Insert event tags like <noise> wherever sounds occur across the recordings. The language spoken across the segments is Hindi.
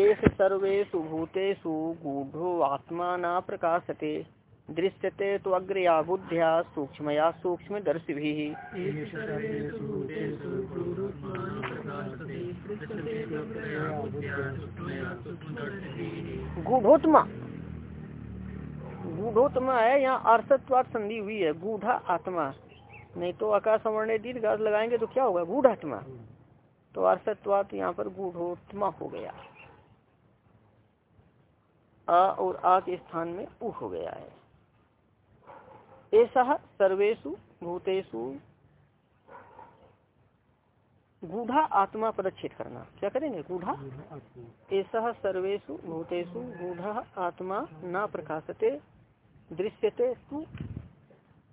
एस सर्वेशु भूतेषु गूढ़ो आत्मा न प्रकाशते। दृश्यते तो अग्रया बुद्ध्या सूक्ष्मया सूक्ष्म दर्शी गूढ़ोत्मा। गूढ़ोत्मा है यहाँ अर्षत्वाद संधि हुई है गूढ़ा आत्मा। नहीं तो आकाश वर्ण दीर्घ लगाएँगे तो क्या होगा? गूढ़ आत्मा तो अर्षत्वात यहाँ पर गूढ़ोत्मा हो गया। आ और आ के स्थान में उ हो गया है। ऐसा सर्वेशु भूतेषु गूढ़ा आत्मा पदच्छेद करना। क्या करेंगे? गूढ़ा? ऐसा सर्वेशु भूतेषु गूढ़ा आत्मा न प्रकाशते, दृश्यते तु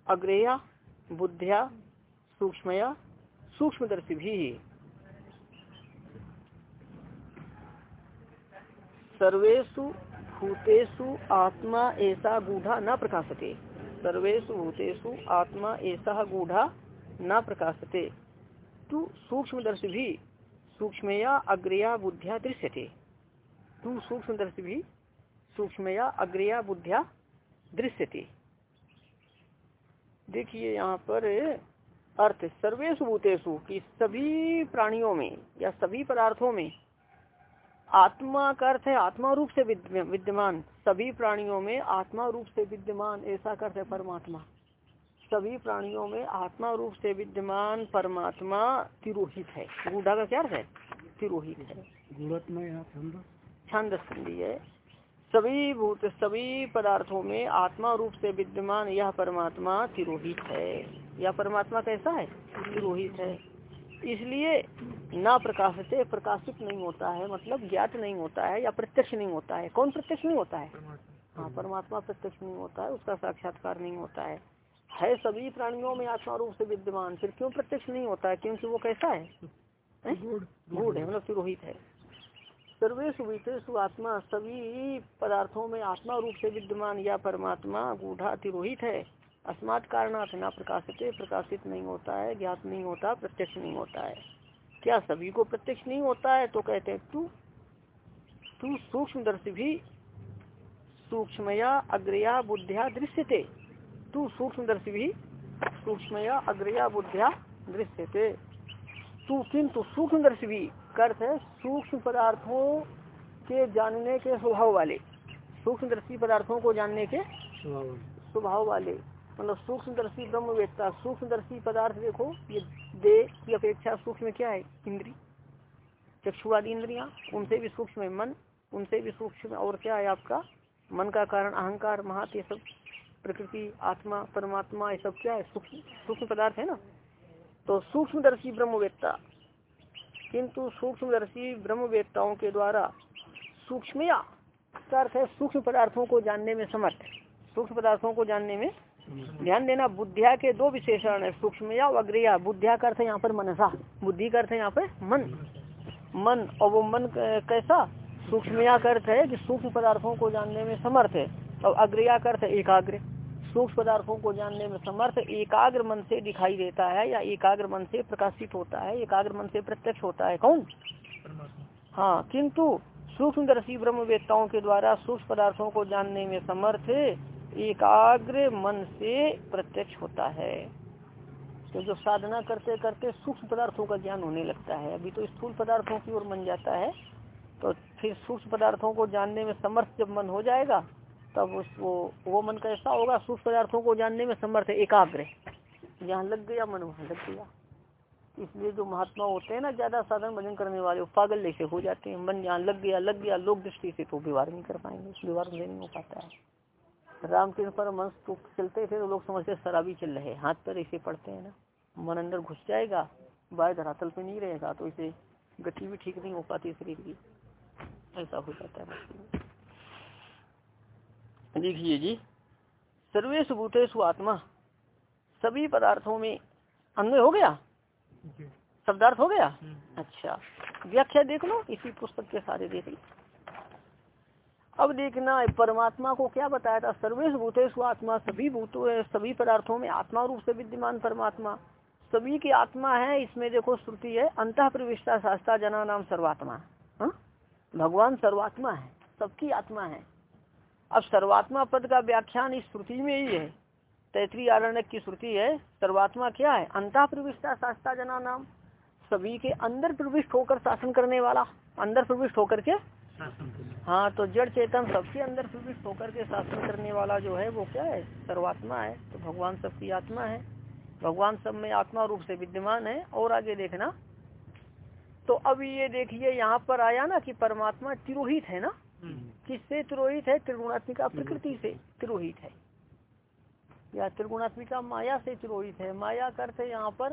अग्रेया, बुद्धिया, सूक्ष्मया, सूक्ष्मदर्शी भी। सर्वेशु भूतेषु आत्मा ऐसा गूढ़ा न प्रकाशते। सर्वेशु भूतेषु आत्मा ऐसा गूढ़ा न प्रकाशते। तू सूक्ष्मदर्शी भी सूक्ष्मया अग्रया बुद्धिया दृश्यते। तू सूक्ष्मदर्शी भी सूक्ष्मया अग्रया बुद्धिया दृश्यते। देखिए यहाँ पर अर्थ सर्वेशु भूतेषु की सभी प्राणियों में या सभी पदार्थों में आत्मा का अर्थ है आत्मा रूप से विद्यमान। सभी प्राणियों में आत्मा रूप से विद्यमान ऐसा करते परमात्मा। सभी प्राणियों में आत्मा रूप से विद्यमान परमात्मा तिरोहित है। गुढ़ा का क्या अर्थ है? तिरोहित है। छंद संधि है। सभी भूत सभी पदार्थों में आत्मा रूप से विद्यमान यह परमात्मा तिरोहित है। यह परमात्मा कैसा है? तिरोहित है। इसलिए ना प्रकाश से प्रकाशित नहीं होता है मतलब ज्ञात नहीं होता है या प्रत्यक्ष नहीं होता है। कौन प्रत्यक्ष नहीं होता है? हाँ परमात्मा प्रत्यक्ष नहीं होता है उसका साक्षात्कार नहीं होता है। है सभी प्राणियों में आत्मा रूप से विद्यमान फिर क्यों प्रत्यक्ष नहीं होता है? क्योंकि वो कैसा है? गूढ़। है मतलब तिरोहित है। सर्वेश वितेषु आत्मा सभी पदार्थों में आत्मा रूप से विद्यमान या परमात्मा गूढ़ा तिरोहित है। अस्मात कारणार्थ न प्रकाशित प्रकाशित नहीं होता है ज्ञात नहीं होता प्रत्यक्ष नहीं होता है। क्या सभी को प्रत्यक्ष नहीं होता है? तो कहते हैं तू तू सूक्ष्म दर्शी भी सूक्ष्मया अग्रया बुद्धिया दृश्यते। तू सूक्ष्म दर्शी भी सूक्ष्मया अग्रया बुद्धिया दृश्यते। तू किंतु सूक्ष्म दर्शी भी कर्थ है सूक्ष्म पदार्थों के जानने के स्वभाव वाले। सूक्ष्म दर्शी पदार्थों को जानने के स्वभाव वाले। मतलब सूक्ष्मदर्शी ब्रह्म वेत्ता सूक्ष्मदर्शी पदार्थ देखो, ये देह की अपेक्षा सूक्ष्म क्या है? इंद्री। चक्षुवादी इंद्रिया, उनसे भी सूक्ष्म है मन, उनसे भी सूक्ष्म और क्या है आपका? मन का कारण, अहंकार, महत, ये सब, प्रकृति, आत्मा, परमात्मा, ये सब क्या है? सूक्ष्म सूक्ष्म पदार्थ है ना? तो सूक्ष्मदर्शी ब्रह्मवेत्ता, किंतु सूक्ष्मदर्शी ब्रह्मवेत्ताओं के द्वारा सूक्ष्म अर्थ है? सूक्ष्म पदार्थों को जानने में समर्थ सूक्ष्म पदार्थों को जानने में ध्यान देना, बुद्धिया के दो विशेषण है, सूक्ष्म या अग्रिया। बुद्धिया का अर्थ यहाँ पर मनसा। बुद्धि का अर्थ यहाँ पर मन। मन, और वो मन कैसा? सूक्ष्मया का अर्थ है कि सूक्ष्म पदार्थों को जानने में समर्थ है। और अग्रिया का है एकाग्र। सूक्ष्म पदार्थों को जानने में समर्थ, एकाग्र मन से दिखाई देता है या एकाग्र मन से प्रकाशित होता है, एकाग्र मन से प्रत्यक्ष होता है। कौन? हाँ किंतु सूक्ष्मदर्शी ब्रह्मवेत्ताओं के द्वारा सूक्ष्म पदार्थों को जानने में समर्थ एकाग्र मन से प्रत्यक्ष होता है। तो जो साधना करते करते सूक्ष्म पदार्थों का ज्ञान होने लगता है। अभी तो स्थूल पदार्थों की ओर मन जाता है तो फिर सूक्ष्म पदार्थों को जानने में समर्थ जब मन हो जाएगा, तब उस वो मन कैसा होगा? सूक्ष्म पदार्थों को जानने में समर्थ है एकाग्र। जहाँ लग गया मन, वहाँ लग गया। इसलिए जो महात्मा होते हैं ना, ज़्यादा साधन भजन करने वाले, वो पागल जैसे हो जाते हैं। मन जहाँ लग गया लग गया, लोक दृष्टि से तो व्यवहार नहीं कर पाएँगे, व्यवहार नहीं हो पाता है। रामकृष्ण पर तो चलते थे तो लोग समझते शराबी चल रहे हाथ पर ऐसे पड़ते हैं ना। मन अंदर घुस जाएगा बाय धरातल पे नहीं रहेगा तो इसे गति भी ठीक नहीं हो पाती शरीर की। ऐसा हो जाता है देखिए जी सर्वेश भूतेषु आत्मा सभी पदार्थों में अन्वय हो गया? शब्दार्थ हो गया? हम्म। अच्छा। व्याख्या देख लो इसी पुस्तक के सारे देख लो। अब देखना है, परमात्मा को क्या बताया था? सर्वेश भूतेश आत्मा, सभी भूतों, सभी पदार्थों में आत्मा रूप से विद्यमान परमात्मा। सभी की आत्मा है, इसमें देखो श्रुति है अंत प्रविष्टा शास्त्रा जना नाम सर्वात्मा। हा? भगवान सर्वात्मा है, सबकी आत्मा है। अब सर्वात्मा पद का व्याख्यान इस श्रुति में ही है। तैतरी आरण्य की श्रुति है, सर्वात्मा क्या है? अंत प्रविष्टा शास्त्रा जना नाम। सभी के अंदर प्रविष्ट होकर शासन करने वाला। अंदर प्रविष्ट होकर के हाँ तो जड़ चेतन सबके अंदर प्रविष्ट होकर के शासन करने वाला जो है वो क्या है? सर्वात्मा है। तो भगवान सबकी आत्मा है। भगवान सब में आत्मा रूप से विद्यमान है। और आगे देखना। तो अब ये देखिए यहाँ पर आया ना कि परमात्मा तिरोहित है ना? हम्म। किससे तिरोहित है? त्रिगुणात्मिका प्रकृति से तिरोहित है। या त्रिगुणात्मिका माया से तिरोहित है। माया करते यहाँ पर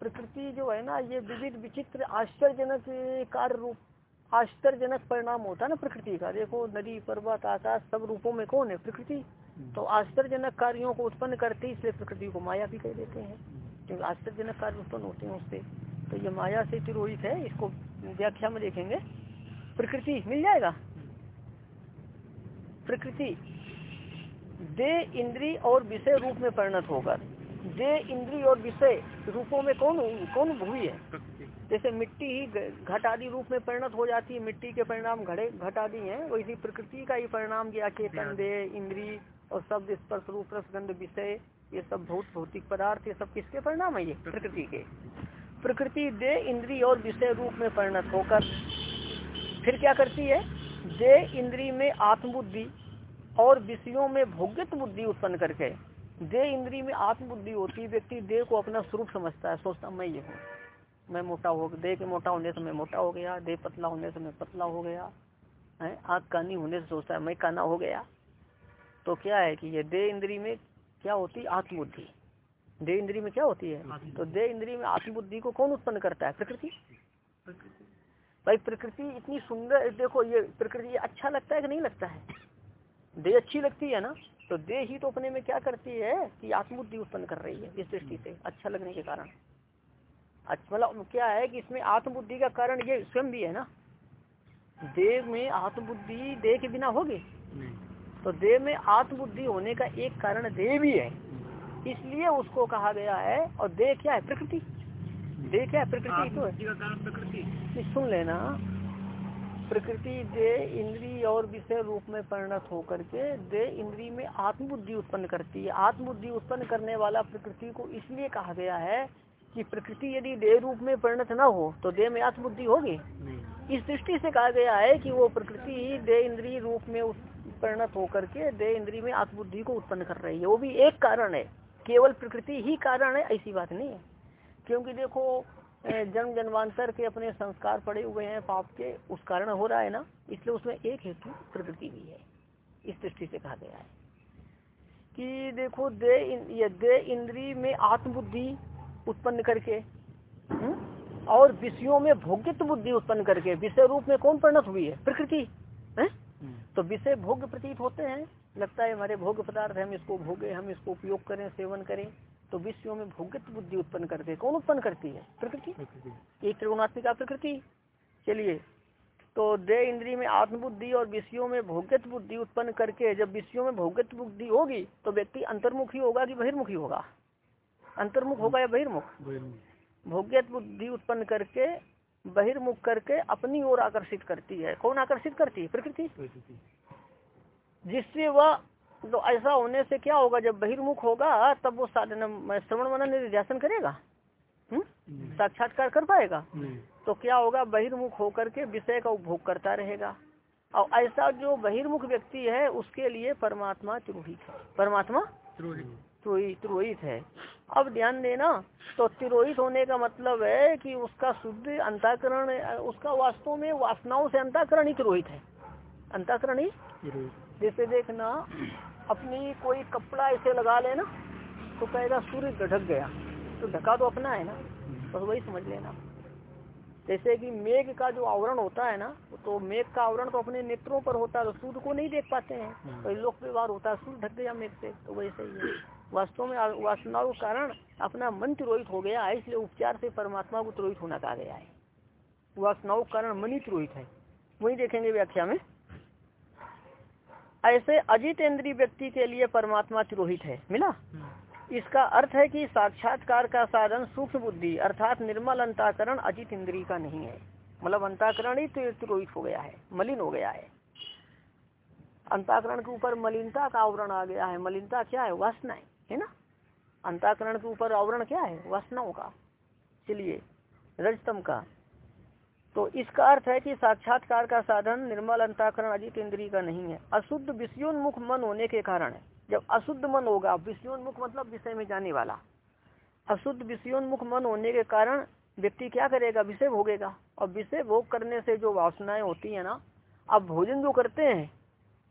प्रकृति जो है ना ये विविध विचित्र आश्चर्यजनक कार्य रूप आश्चर्यजनक परिणाम होता है ना प्रकृति का। देखो नदी पर्वत आकाश सब रूपों में कौन है? प्रकृति। हम्म। तो आश्चर्यजनक कार्यों को उत्पन्न करते इसलिए प्रकृति को माया भी कह देते हैं। क्योंकि आश्चर्यजनक कार्य उत्पन्न होते हैं उससे। तो ये माया से तिरोहित है इसको व्याख्या में देखेंगे। प्रकृति मिल जाएगा? प्रकृति दे इंद्री और विषय रूप में परिणत होकर। दे इंद्री और विषय रूपों में कौन कौन हुई है? जैसे मिट्टी ही घट आदि रूप में परिणत हो जाती है मिट्टी के परिणाम घड़े घट आदि है वैसी प्रकृति का ही परिणाम गया चेतन दे इंद्री और शब्द स्पर्श रूप रसगंध विषय ये सब भौत भौतिक पदार्थ ये सब किसके परिणाम है? ये प्रकृति के। प्रकृति दे इंद्री और विषय रूप में परिणत होकर फिर क्या करती है? दे इंद्री में आत्मबुद्धि और विषयों में भोग्यत बुद्धि उत्पन्न करके दे इंद्री में आत्मबुद्धि होती है व्यक्ति देह को अपना स्वरूप समझता है सोचता मैं ये हूँ। मैं मोटा हो देह के मोटा होने से मैं मोटा हो गया देह पतला होने से मैं पतला हो गया है? आँख कानी होने से सोचता है मैं काना हो गया। तो क्या है कि ये देह इंद्री में क्या होती? है आत्मबुद्धि। दे इंद्री में क्या होती है? तो दे इंद्री में आत्मबुद्धि को कौन उत्पन्न करता है? प्रकृति। भाई प्रकृति इतनी सुंदर देखो ये प्रकृति अच्छा लगता है कि नहीं लगता है? दे अच्छी लगती है ना? तो दे ही तो अपने में क्या करती है कि आत्मबुद्धि उत्पन्न कर रही है इस दृष्टि से अच्छा लगने के कारण। अच्छा मतलब क्या है कि इसमें आत्मबुद्धि का कारण ये स्वयं भी है ना? देव में आत्मबुद्धि देह के बिना होगी? तो देह में आत्मबुद्धि होने का एक कारण देह भी है। इसलिए उसको कहा गया है और देह क्या है? प्रकृति। देह क्या है? प्रकृति तो है। प्रकृति। सुन लेना। प्रकृति दे इंद्री और विषय रूप में परिणत होकर के दे इंद्री में आत्मबुद्धि उत्पन्न करती है। आत्मबुद्धि उत्पन्न करने वाला प्रकृति को इसलिए कहा गया है कि प्रकृति यदि देह रूप में परिणत न हो तो देह में आत्मबुद्धि होगी? इस दृष्टि से कहा गया है कि वो प्रकृति ही दे इंद्री रूप में परिणत होकर के दे इंद्री में आत्मबुद्धि को उत्पन्न कर रही है। वो भी एक कारण है। केवल प्रकृति ही कारण है ऐसी बात नहीं है। क्योंकि देखो जन्म जन्मांतर के अपने संस्कार पड़े हुए हैं पाप के उस कारण हो रहा है ना? इसलिए उसमें एक हेतु प्रकृति भी है। इस दृष्टि से कहा गया है कि देखो दे दे इंद्री में आत्मबुद्धि उत्पन्न करके हुँ? हम्म, और विषयों में भोग्यत्व बुद्धि उत्पन्न करके विषय रूप में कौन परिणत हुई है? प्रकृति है? हम्म। तो विषय भोग्य प्रतीत होते हैं। लगता है हमारे भोग पदार्थ हम इसको भोगे हम इसको उपयोग करें सेवन करें तो विषयों में भोग्यत बुद्धि उत्पन्न करते कौन उत्पन्न करती है? प्रकृति। एक त्रिगुणात्मिका प्रकृति। चलिए तो दे इंद्री में आत्मबुद्धि और विषयों में भोग्यत बुद्धि उत्पन्न करके जब विषयों में भोग्यत बुद्धि होगी तो व्यक्ति अंतर्मुखी होगा कि बहिर्मुखी होगा? अंतर्मुख होगा या बहिर्मुख। भोग्यत बुद्धि उत्पन्न करके बहिर्मुख करके अपनी ओर आकर्षित करती है। कौन आकर्षित करती है? प्रकृति। जिससे वह तो ऐसा होने से क्या होगा? जब बहिर्मुख होगा तब वो साधन श्रवण मनन निर्ध्यासन करेगा। हम्म? साक्षात्कार कर पाएगा। तो क्या होगा? बहिर्मुख होकर के विषय का उपभोग करता रहेगा। और ऐसा जो बहिर्मुख व्यक्ति है उसके लिए परमात्मा त्रोहित है। परमात्मा तिरोहित है। अब ध्यान देना तो तिरोहित होने का मतलब है कि उसका शुद्ध अंताकरण उसका वास्तव में वासनाओं से अंताकरण ही तिरोहित है। अंताकरण ही? जैसे देखना अपनी कोई कपड़ा ऐसे लगा लेना तो कहेगा सूर्य ढक गया। तो ढका तो अपना है ना बस वही समझ लेना। जैसे कि मेघ का जो आवरण होता है ना तो मेघ का आवरण तो अपने नेत्रों पर होता है तो सूर्य को नहीं देख पाते हैं। तो लोक व्यवहार होता है सूर्य ढक गया मेघ से तो वैसे ही है। वास्तव में वासनाओं के कारण अपना मन त्रोहित हो गया है, इसलिए उपचार से परमात्मा को त्रोहित होना कहा गया है। वासनाओं के कारण मन ही तिरोहित है। वही देखेंगे व्याख्या में। ऐसे अजित इंद्रिय व्यक्ति के लिए परमात्मा तिरोहित है। मिला। इसका अर्थ है कि साक्षात्कार का साधन सूक्ष्म बुद्धि अर्थात निर्मल अंताकरण अजित इंद्रिय का नहीं है। मतलब अंताकरण ही तिरोहित हो गया है, मलिन हो गया है। अंताकरण के ऊपर मलिनता का आवरण आ गया है। मलिनता क्या है? वासनाएँ है ना? अंताकरण के ऊपर आवरण क्या है? वासनाओं का। चलिए रजतम का। तो इसका अर्थ है कि साक्षात्कार का साधन निर्मल अंताकरण अजित इंद्री का नहीं है। अशुद्ध विषयोन्मुख मन होने के कारण है। जब अशुद्ध मन होगा, विषयोन्मुख मतलब विषय में जाने वाला। अशुद्ध विषयोन्मुख मन होने के कारण व्यक्ति क्या करेगा? विषय भोगेगा। और विषय भोग करने से जो वासनाएँ होती है ना अब भोजन जो करते हैं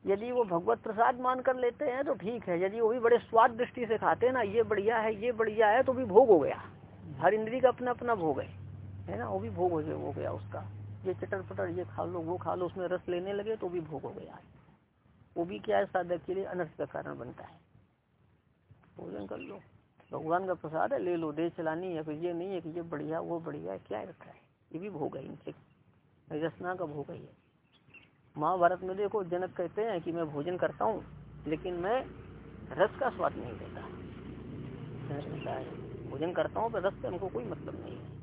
यदि वो भगवत प्रसाद मान कर लेते हैं तो ठीक है, यदि वो भी बड़े स्वाद दृष्टि से खाते हैं ना, ये बढ़िया है, ये बढ़िया है तो भी भोग हो गया। हर इंद्री का अपना अपना भोग है। है ना? वो भी भोग हो गया उसका। ये चटर पटर ये खा लो, वो खा लो, उसमें रस लेने लगे तो भी भोग हो गया। वो भी क्या है, साधक के लिए अनर्थ का कारण बनता है। भोजन कर लो। भगवान का प्रसाद है, ले लो दे चलानी है, फिर ये नहीं है कि ये बढ़िया, वो बढ़िया है क्या रखा है? ये भी भोग है इनसे रसना का भोग है ये। महाभारत में देखो जनक कहते हैं कि मैं भोजन करता हूँ लेकिन मैं रस का स्वाद नहीं लेता। भोजन करता हूँ पर रस से हमको कोई मतलब नहीं है।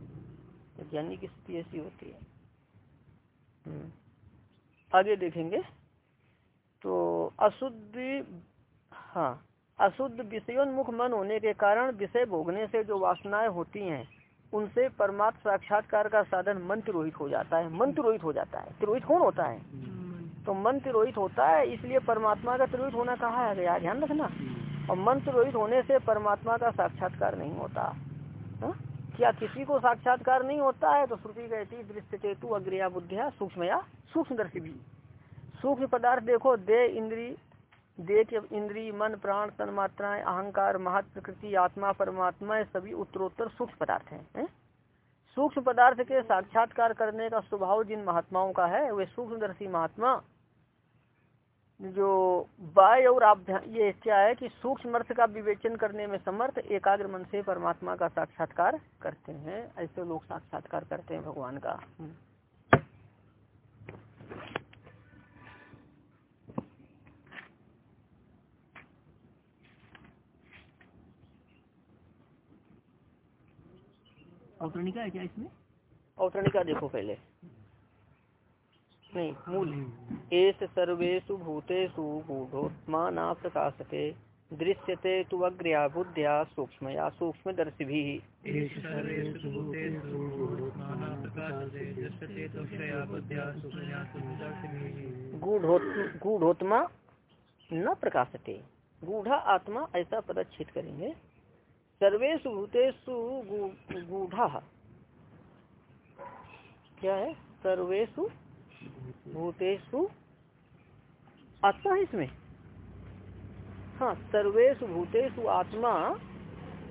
ज्ञानी की स्थिति ऐसी होती है। हम्म। आगे देखेंगे। तो अशुद्ध हाँ अशुद्ध विषयोन्मुख मन होने के कारण विषय भोगने से जो वासनाएँ होती हैं उनसे परमात्म साक्षात्कार का साधन मन तिरोहित हो जाता है। मन तिरोहित हो जाता है। तिरोहित कौन होता है? तो मन तिरोहित होता है इसलिए परमात्मा का तिरोहित होना कहा है? गया ध्यान रखना। और मन तिरोहित होने से परमात्मा का साक्षात्कार नहीं होता। हा? क्या किसी को साक्षात्कार नहीं होता है तो श्रुति कहती दृश्य चेतु अग्रिया बुद्धिया सूक्ष्म सूक्ष्म दर्शी भी सूक्ष्म पदार्थ देखो दे इंद्री देख इंद्री मन प्राण तन मात्राएँ अहंकार महत प्रकृति आत्मा परमात्मा सभी उत्तरोत्तर सूक्ष्म पदार्थ हैं। है? सूक्ष्म पदार्थ के साक्षात्कार करने का स्वभाव जिन महात्माओं का है वे सूक्ष्मदर्शी महात्मा जो बाय और आप ये क्या है कि सूक्ष्म अर्थ का विवेचन करने में समर्थ एकाग्र मन से परमात्मा का साक्षात्कार करते हैं। ऐसे लोग साक्षात्कार करते हैं भगवान का। औतरणिका है क्या इसमें? औतरणिका देखो पहले। नहीं मूल। एस सर्वेशु भूतेषु गूढ़ोत्मा न प्रकाशते। दृश्यते तु अग्रया बुद्धिया सूक्ष्म या सूक्ष्म दर्शी भी गूढ़ोत्मा न प्रकाशते। गूढ़ा आत्मा ऐसा पदच्छेद करेंगे। सर्वेशु भूतेषु गूढ़ा। क्या है? सर्वेशु भूतेषु आत्मा है इसमें। हाँ सर्वेशु भूतेषु आत्मा,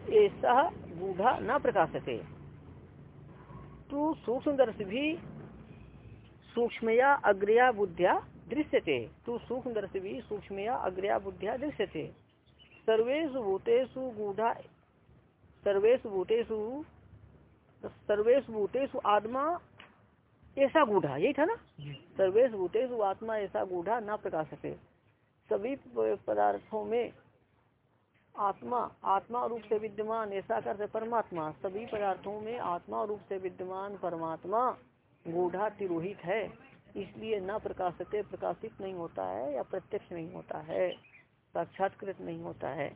ऐसा गूढ़ा न प्रकाशते। तो सूक्ष्मदर्शी भी, सूक्ष्मया अग्रया बुद्धिया दृश्य दृश्यते। तो सूक्ष्मदर्शी भी, सूक्ष्मया अग्रया बुद्धिया दृश्यते। सर्वेशु भूतेषु गूढ़ा सर्वेशु भूतेषु सर्वेशु भूतेषु आत्मा ऐसा गूढ़ा यही था ना? सर्वेश भूतेश आत्मा ऐसा गूढ़ा ना प्रकाश सके। सभी पदार्थों में आत्मा आत्मा रूप से विद्यमान ऐसा करते परमात्मा। सभी पदार्थों में आत्मा रूप से विद्यमान परमात्मा गूढ़ा तिरोहित है। इसलिए न प्रकाशते प्रकाशित नहीं होता है या प्रत्यक्ष नहीं होता है साक्षात्कृत नहीं होता है।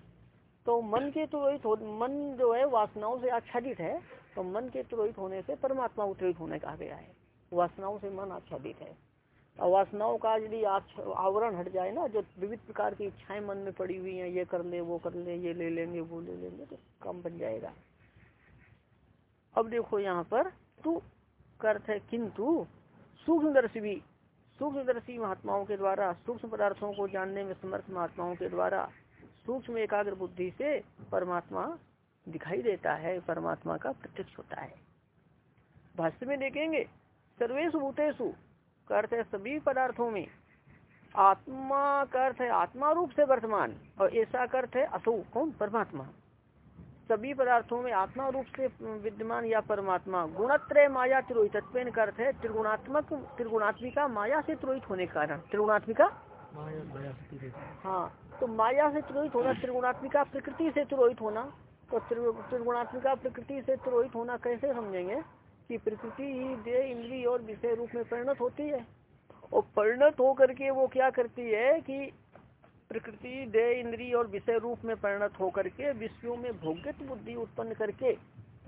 तो मन के तुरोहित हो मन जो है वासनाओं से आच्छादित है तो मन के तुरोहित होने से परमात्मा उत्तरित होने कहा गया है। वासनाओं से मन आच्छादित है। और वासनाओं का यदि आवरण हट जाए ना, जो विविध प्रकार की इच्छाएँ मन में पड़ी हुई हैं, ये कर ले, वो कर ले, ये ले लेंगे, वो ले लेंगे तो कम बन जाएगा। अब देखो यहाँ पर, तू अर्थ है किंतु सूक्ष्मदर्शी भी, सूक्ष्मदर्शी महात्माओं के द्वारा, सूक्ष्म पदार्थों को जानने में समर्थ महात्माओं के द्वारा, सूक्ष्म एकाग्र बुद्धि से परमात्मा दिखाई देता है, परमात्मा का प्रत्यक्ष होता है। भाष्य में देखेंगे सर्वेशु भूतेषु का अर्थ है सभी पदार्थों में। आत्मा का अर्थ है आत्मा रूप से वर्तमान और ऐसा अर्थ है असो कौन? परमात्मा। सभी पदार्थों में आत्मा रूप से विद्यमान या परमात्मा। गुणत्रय माया त्रोहित अर्थ है त्रिगुणात्मक त्रिगुणात्मिका माया से त्रोहित होने के कारण। त्रिगुणात्मिका? हाँ तो माया से त्रोहित होना त्रिगुणात्मिका प्रकृति से त्रोहित होना तो त्रिगुणात्मिका प्रकृति से त्रोहित होना कैसे समझेंगे? कि प्रकृति ही देह इंद्री और विषय रूप में परिणत होती है। और परिणत होकर के वो क्या करती है कि प्रकृति देह इंद्री और विषय रूप में परिणत होकर के विषयों में भोग्यत बुद्धि उत्पन्न करके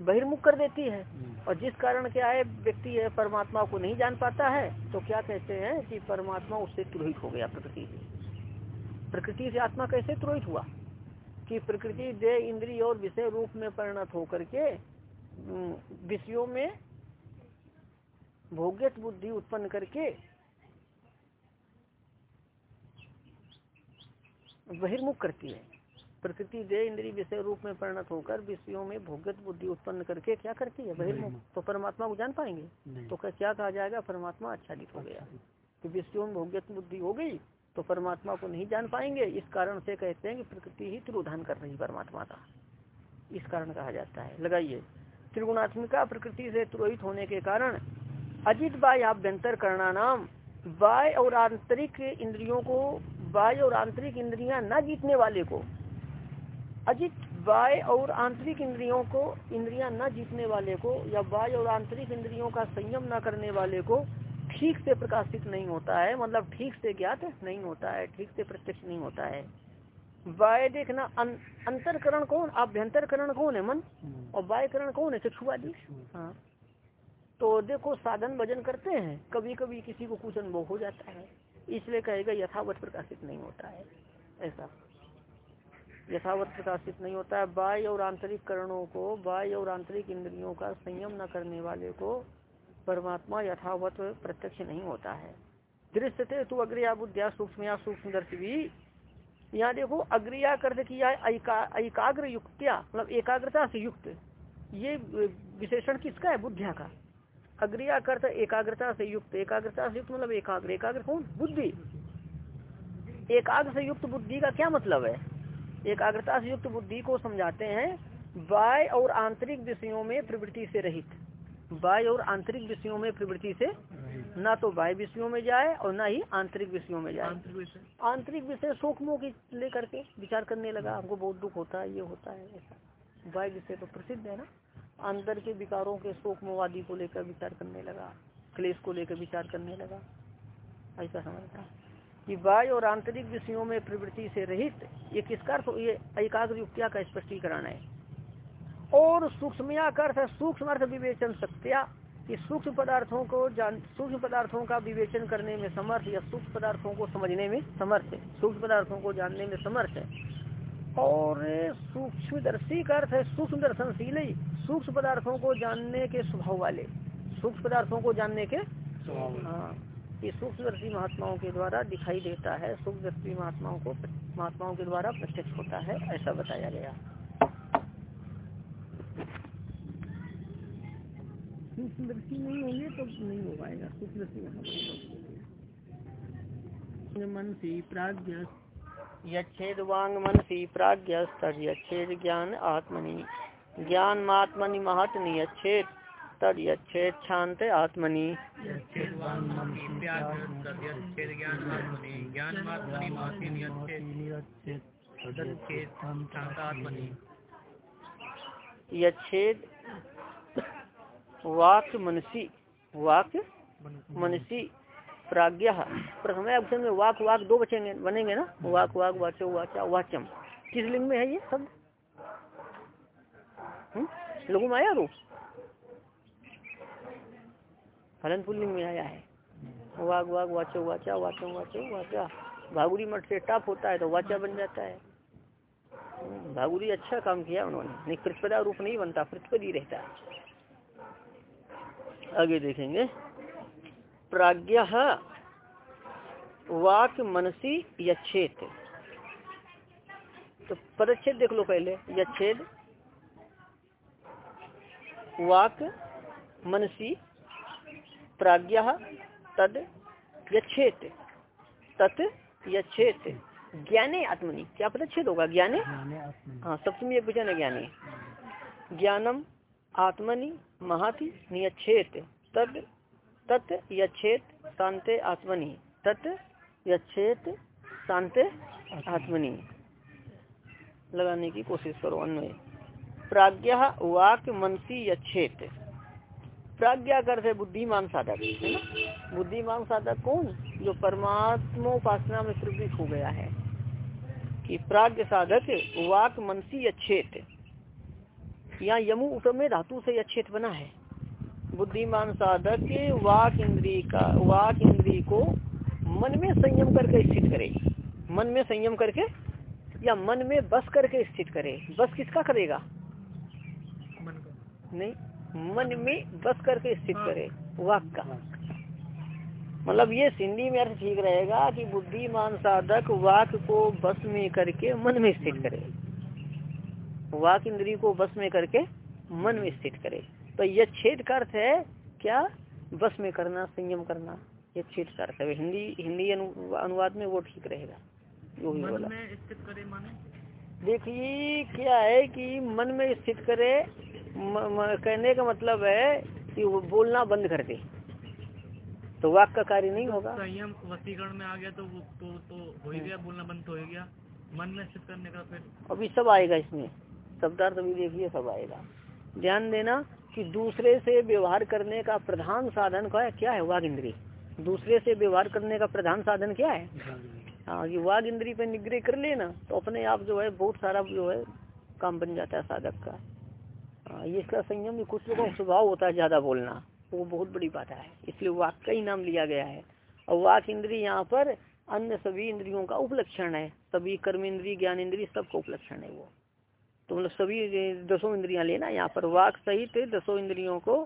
बहिर्मुख कर देती है। और जिस कारण क्या है व्यक्ति है परमात्मा को नहीं जान पाता है तो क्या कहते हैं कि परमात्मा उससे तुरोहित हो गया प्रकृति से। प्रकृति से आत्मा कैसे तुरोहित हुआ? कि प्रकृति देह इंद्री और विषय रूप में परिणत होकर के विषयों में भोग्यत बुद्धि उत्पन्न करके बहिर्मुख करती है। प्रकृति दे इंद्रिय विषय रूप में परिणत होकर विषयों में भोग्यत बुद्धि उत्पन्न करके क्या करती है? बहिर्मुख। तो परमात्मा को जान पाएँगे? तो क्या कहा जाएगा? परमात्मा आच्छादित हो गया। कि विषयों में भोग्यत बुद्धि हो गई तो परमात्मा को नहीं जान पाएँगे। इस कारण से कहते हैं कि प्रकृति ही त्रिरोधान कर रही परमात्मा का। इस कारण कहा जाता है। लगाइए। त्रिगुणात्मिका प्रकृति से त्रोहित होने के कारण अजित बाय आभ्यंतर करना नाम। बाय और आंतरिक इंद्रियों को बाय और आंतरिक इंद्रियाँ न जीतने वाले को। अजित बाय और आंतरिक इंद्रियों को इंद्रियाँ न जीतने वाले को या बाय और आंतरिक इंद्रियों का संयम न करने वाले को ठीक से प्रकाशित नहीं होता है। मतलब ठीक से ज्ञात नहीं होता है ठीक से प्रत्यक्ष नहीं होता है। बाय देखना अं, अंतरकरण कौन? आभ्यंतरकरण कौन है मन? और बायकरण कौन है चक्षुवादी? हाँ। तो देखो, साधन भजन करते हैं कभी कभी किसी को कुछ अनुभव हो जाता है, इसलिए कहेगा यथावत प्रकाशित नहीं होता है, ऐसा। यथावत प्रकाशित नहीं होता है, बाह्य और आंतरिक करणों को, बाह्य और आंतरिक इंद्रियों का संयम न करने वाले को परमात्मा यथावत प्रत्यक्ष नहीं होता है। दृश्य थे तो अग्रिया बुद्धिया सूक्ष्म या सूक्ष्म दर्श यहाँ देखो, अग्रिया कर किया एकाग्र युक्तिया मतलब एकाग्रता से युक्त। ये विशेषण किसका है? बुद्धिया का। अग्रिया करता एकाग्रता से युक्त। एकाग्रता से युक्त मतलब एकाग्र। एकाग्र कौन? बुद्धि। एकाग्र से युक्त बुद्धि का क्या मतलब है? एकाग्रता से युक्त बुद्धि को समझाते हैं बाय और आंतरिक विषयों में प्रवृत्ति से रहित। बाय और आंतरिक विषयों में प्रवृत्ति से ना तो बाय विषयों में जाए और ना ही आंतरिक विषयों में जाए। आंतरिक विषय सूक्ष्मों की लेकर के विचार करने लगा। हमको बहुत दुख होता है ये होता है ऐसा। बाय विषय तो प्रसिद्ध है ना? अंदर के विकारों के शोकमवादी को लेकर विचार करने लगा, क्लेश को लेकर विचार करने लगा। ऐसा समझता कि बाह्य और आंतरिक विषयों में प्रवृत्ति से रहित ये किसका अर्थ ये एकाग्र युक्तिया का स्पष्टीकरण है? और सूक्ष्म अर्थ सूक्ष्म अर्थ विवेचन सत्या, कि सूक्ष्म पदार्थों को जान, सूक्ष्म पदार्थों का विवेचन करने में समर्थ या सूक्ष्म पदार्थों को समझने में समर्थ है? सूक्ष्म पदार्थों को जानने में समर्थ है? और सूक्ष्मदर्शी का अर्थ है सूक्ष्म दर्शनशील सूक्ष्म पदार्थों को जानने के स्वभाव वाले। सूक्ष्म पदार्थों को जानने के हाँ ये सूक्ष्मदर्शी महात्माओं के द्वारा दिखाई देता है। सूक्ष्मदर्शी महात्माओं को महात्माओं के द्वारा प्रत्यक्ष होता है ऐसा बताया गया। सूक्ष्मदर्शी नहीं होंगे तो नहीं हो पाएगा। सूक्ष्मदर्शी मन से प्राग्ञ यच्छेद वांग मनसी प्राज्ञस्तद ज्ञान आत्मनि ज्ञान आत्मनि। महत्नि यच्छेद तद यच्छेद शांत आत्मनि यच्छेद वाक मनसी वाक मनसी प्राज्ञ। प्रथम अक्षर में वाक वाक दो बचेंगे बनेंगे ना? वाक वाक वाचो वाचा वाचम। किस लिंग में है ये शब्द हम्म? लघु माया रूप? फलन पुलिंग में आया है। वाग वाग वाचो वाचा वाचो वाचो वाचा। भागुरी मठ से टाप होता है तो वाचा बन जाता है। हम्म, भागुरी अच्छा काम किया उन्होंने। नहीं प्रतिपदा रूप नहीं बनता ही रहता आगे देखेंगे। प्राज्ञ वाक मनसी यच्छेद तो पदच्छेद देख लो पहले यच्छेद। वाक मनसी प्राज्ञ तद यच्छेद तत् यच्छेद ज्ञाने आत्मनि क्या पदच्छेद होगा? ज्ञाने? हाँ सप्तमी एक वचन है ज्ञाने। ज्ञानम आत्मनि महाति नियच्छेद तद तत् यच्छेद शांते आत्मनि। तत् यच्छेद शांते आत्मनि। लगाने की कोशिश करो अन्वय। प्राज्ञ वाक मनसी यच्छेद प्राज्ञा करते बुद्धिमान साधक, है ना? बुद्धिमान साधक कौन? जो परमात्मोपासना में प्रवृत्त हो गया है। कि प्राज्ञ साधक वाक मनसी अच्छेत यहाँ यमु उपमे धातु से अच्छेत बना है। बुद्धिमान साधक वाक इंद्री का वाक इंद्री को मन में संयम करके स्थित करे। मन में संयम करके या मन में बस करके स्थित करे। बस किसका करेगा? मन नहीं मन में बस करके स्थित हाँ। करे वाक का। मतलब ये सिंधी में अर्थ ठीक रहेगा कि बुद्धिमान साधक वाक को बस में करके मन में स्थित करे। वाक इंद्री को बस में करके मन में स्थित करे। तो यह छेद का अर्थ है क्या? बस में करना संयम करना ये छेद का अर्थ है। हिंदी हिंदी अनुवाद में वो ठीक रहेगा। जो भी बोला। देखिए क्या है कि मन में स्थित करे म, म, कहने का मतलब है कि वो बोलना बंद कर दे। तो वाक का कार्य नहीं होगा। संयम वसीकरण में आ गया तो वो तो तो हो ही गया बोलना बंद तो हो गया। मन में स्थित करने का फिर अभी सब आएगा इसमें। शब्दार्थ अभी देखिए सब आएगा। ध्यान देना कि दूसरे से व्यवहार करने का प्रधान साधन का क्या है वाघ इंद्री दूसरे से व्यवहार करने का प्रधान साधन क्या है? हाँ ये वाघ इंद्री पे निग्रह कर लेना तो अपने आप जो है, बहुत सारा जो है, काम बन जाता है साधक का। हाँ ये इसका संयम भी कुछ लोगों का स्वभाव होता है ज़्यादा बोलना वो बहुत बड़ी बात है। इसलिए वाक का ही नाम लिया गया है। और वाक इंद्री यहाँ पर अन्य सभी इंद्रियों का उपलक्षण है, सभी कर्म इंद्री ज्ञान इंद्री सबका उपलक्षण है वो। तो मतलब सभी दसों इंद्रियाँ लेना यहाँ पर। वाक सहित दसों इंद्रियों को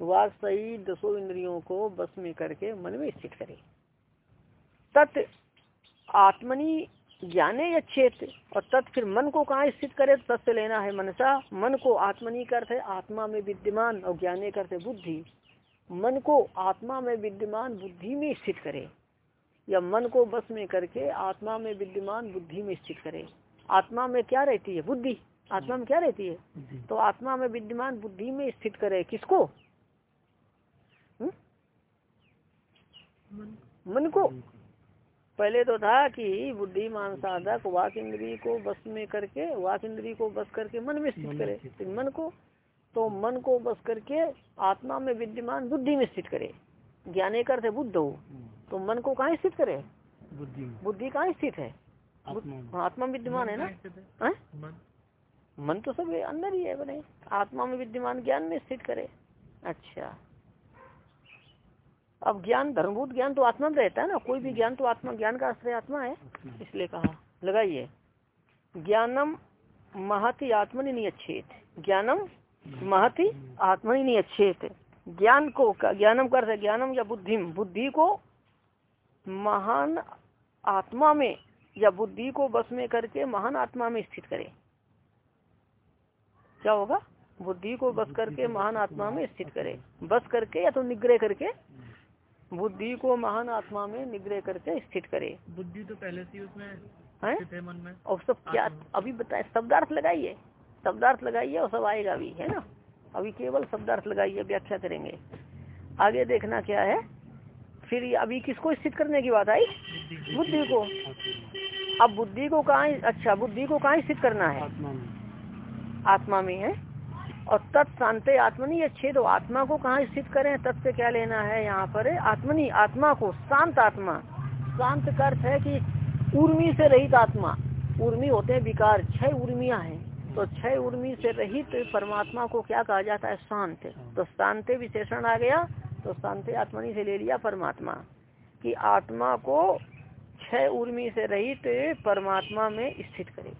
वाक सहित दसों इंद्रियों को बस में करके मन में स्थित करे। तत् आत्मनि ज्ञाने अच्छेत और तत् फिर मन को कहाँ स्थित करे? तत्व लेना है मनसा। मन को आत्मनि करते आत्मा में विद्यमान और ज्ञाने करते बुद्धि। मन को आत्मा में विद्यमान बुद्धि में स्थित करे, या मन को बस में करके आत्मा में विद्यमान बुद्धि में स्थित करे। आत्मा में क्या रहती है? बुद्धि। आत्मा में क्या रहती है? तो आत्मा में विद्यमान बुद्धि में स्थित करे। किसको? हुँ? मन को। पहले तो था कि बुद्धिमान साधक वाक इंद्री को बस में करके वाक इंद्री को बस करके मन में स्थित करे। तो मन को तो मन को बस करके आत्मा में विद्यमान बुद्धि में स्थित करे। ज्ञाने करते बुद्ध हो। तो मन को कहाँ स्थित करे? बुद्धि बुद्धि कहाँ स्थित है? आत्मा विद्यमान है ना? मन तो सब अंदर ही है बने। आत्मा में विद्यमान ज्ञान में स्थित करे। अच्छा। अब ज्ञान धर्मभूत ज्ञान तो आत्मा में रहता है ना। कोई भी ज्ञान तो आत्मा ज्ञान का आश्रय आत्मा है। इसलिए कहा। लगाइए। ज्ञानम महति आत्मनि नियच्छेद ज्ञानम महति आत्मनि नियच्छेद ज्ञान को ज्ञानम कर ज्ञानम या बुद्धि बुद्धि को महान आत्मा में या बुद्धि को बस में करके महान आत्मा में स्थित करे। क्या होगा? बुद्धि को बस करके महान आत्मा में स्थित करे। बस करके या तो निग्रह करके? बुद्धि को महान आत्मा में निग्रह करके स्थित करे। बुद्धि तो पहले से उसमें है? मन में। और सब क्या अभी बताए शब्दार्थ लगाइए। शब्दार्थ लगाइए और सब आएगा अभी है ना? अभी केवल शब्दार्थ लगाइए व्याख्या करेंगे। आगे देखना क्या है? फिर अभी किसको स्थित करने की बात आई? बुद्धि को। अब बुद्धि को कहा अच्छा बुद्धि को कहा स्थित करना है? आत्मा में। है। और तत्शांत आत्मनी अच्छे तो आत्मा को कहाँ स्थित करें? तत्व क्या लेना है यहाँ पर? आत्मनी आत्मा को शांत आत्मा। शांत का अर्थ है कि उर्मी से रहित आत्मा। उर्मी होते हैं विकार। छह उर्मिया हैं। तो छह उर्मी से रहित परमात्मा को क्या कहा जाता है? शांत। तो शांत विशेषण आ गया। तो शांत आत्मनी से ले लिया परमात्मा कि आत्मा को छह उर्मी से रहित परमात्मा में स्थित करे।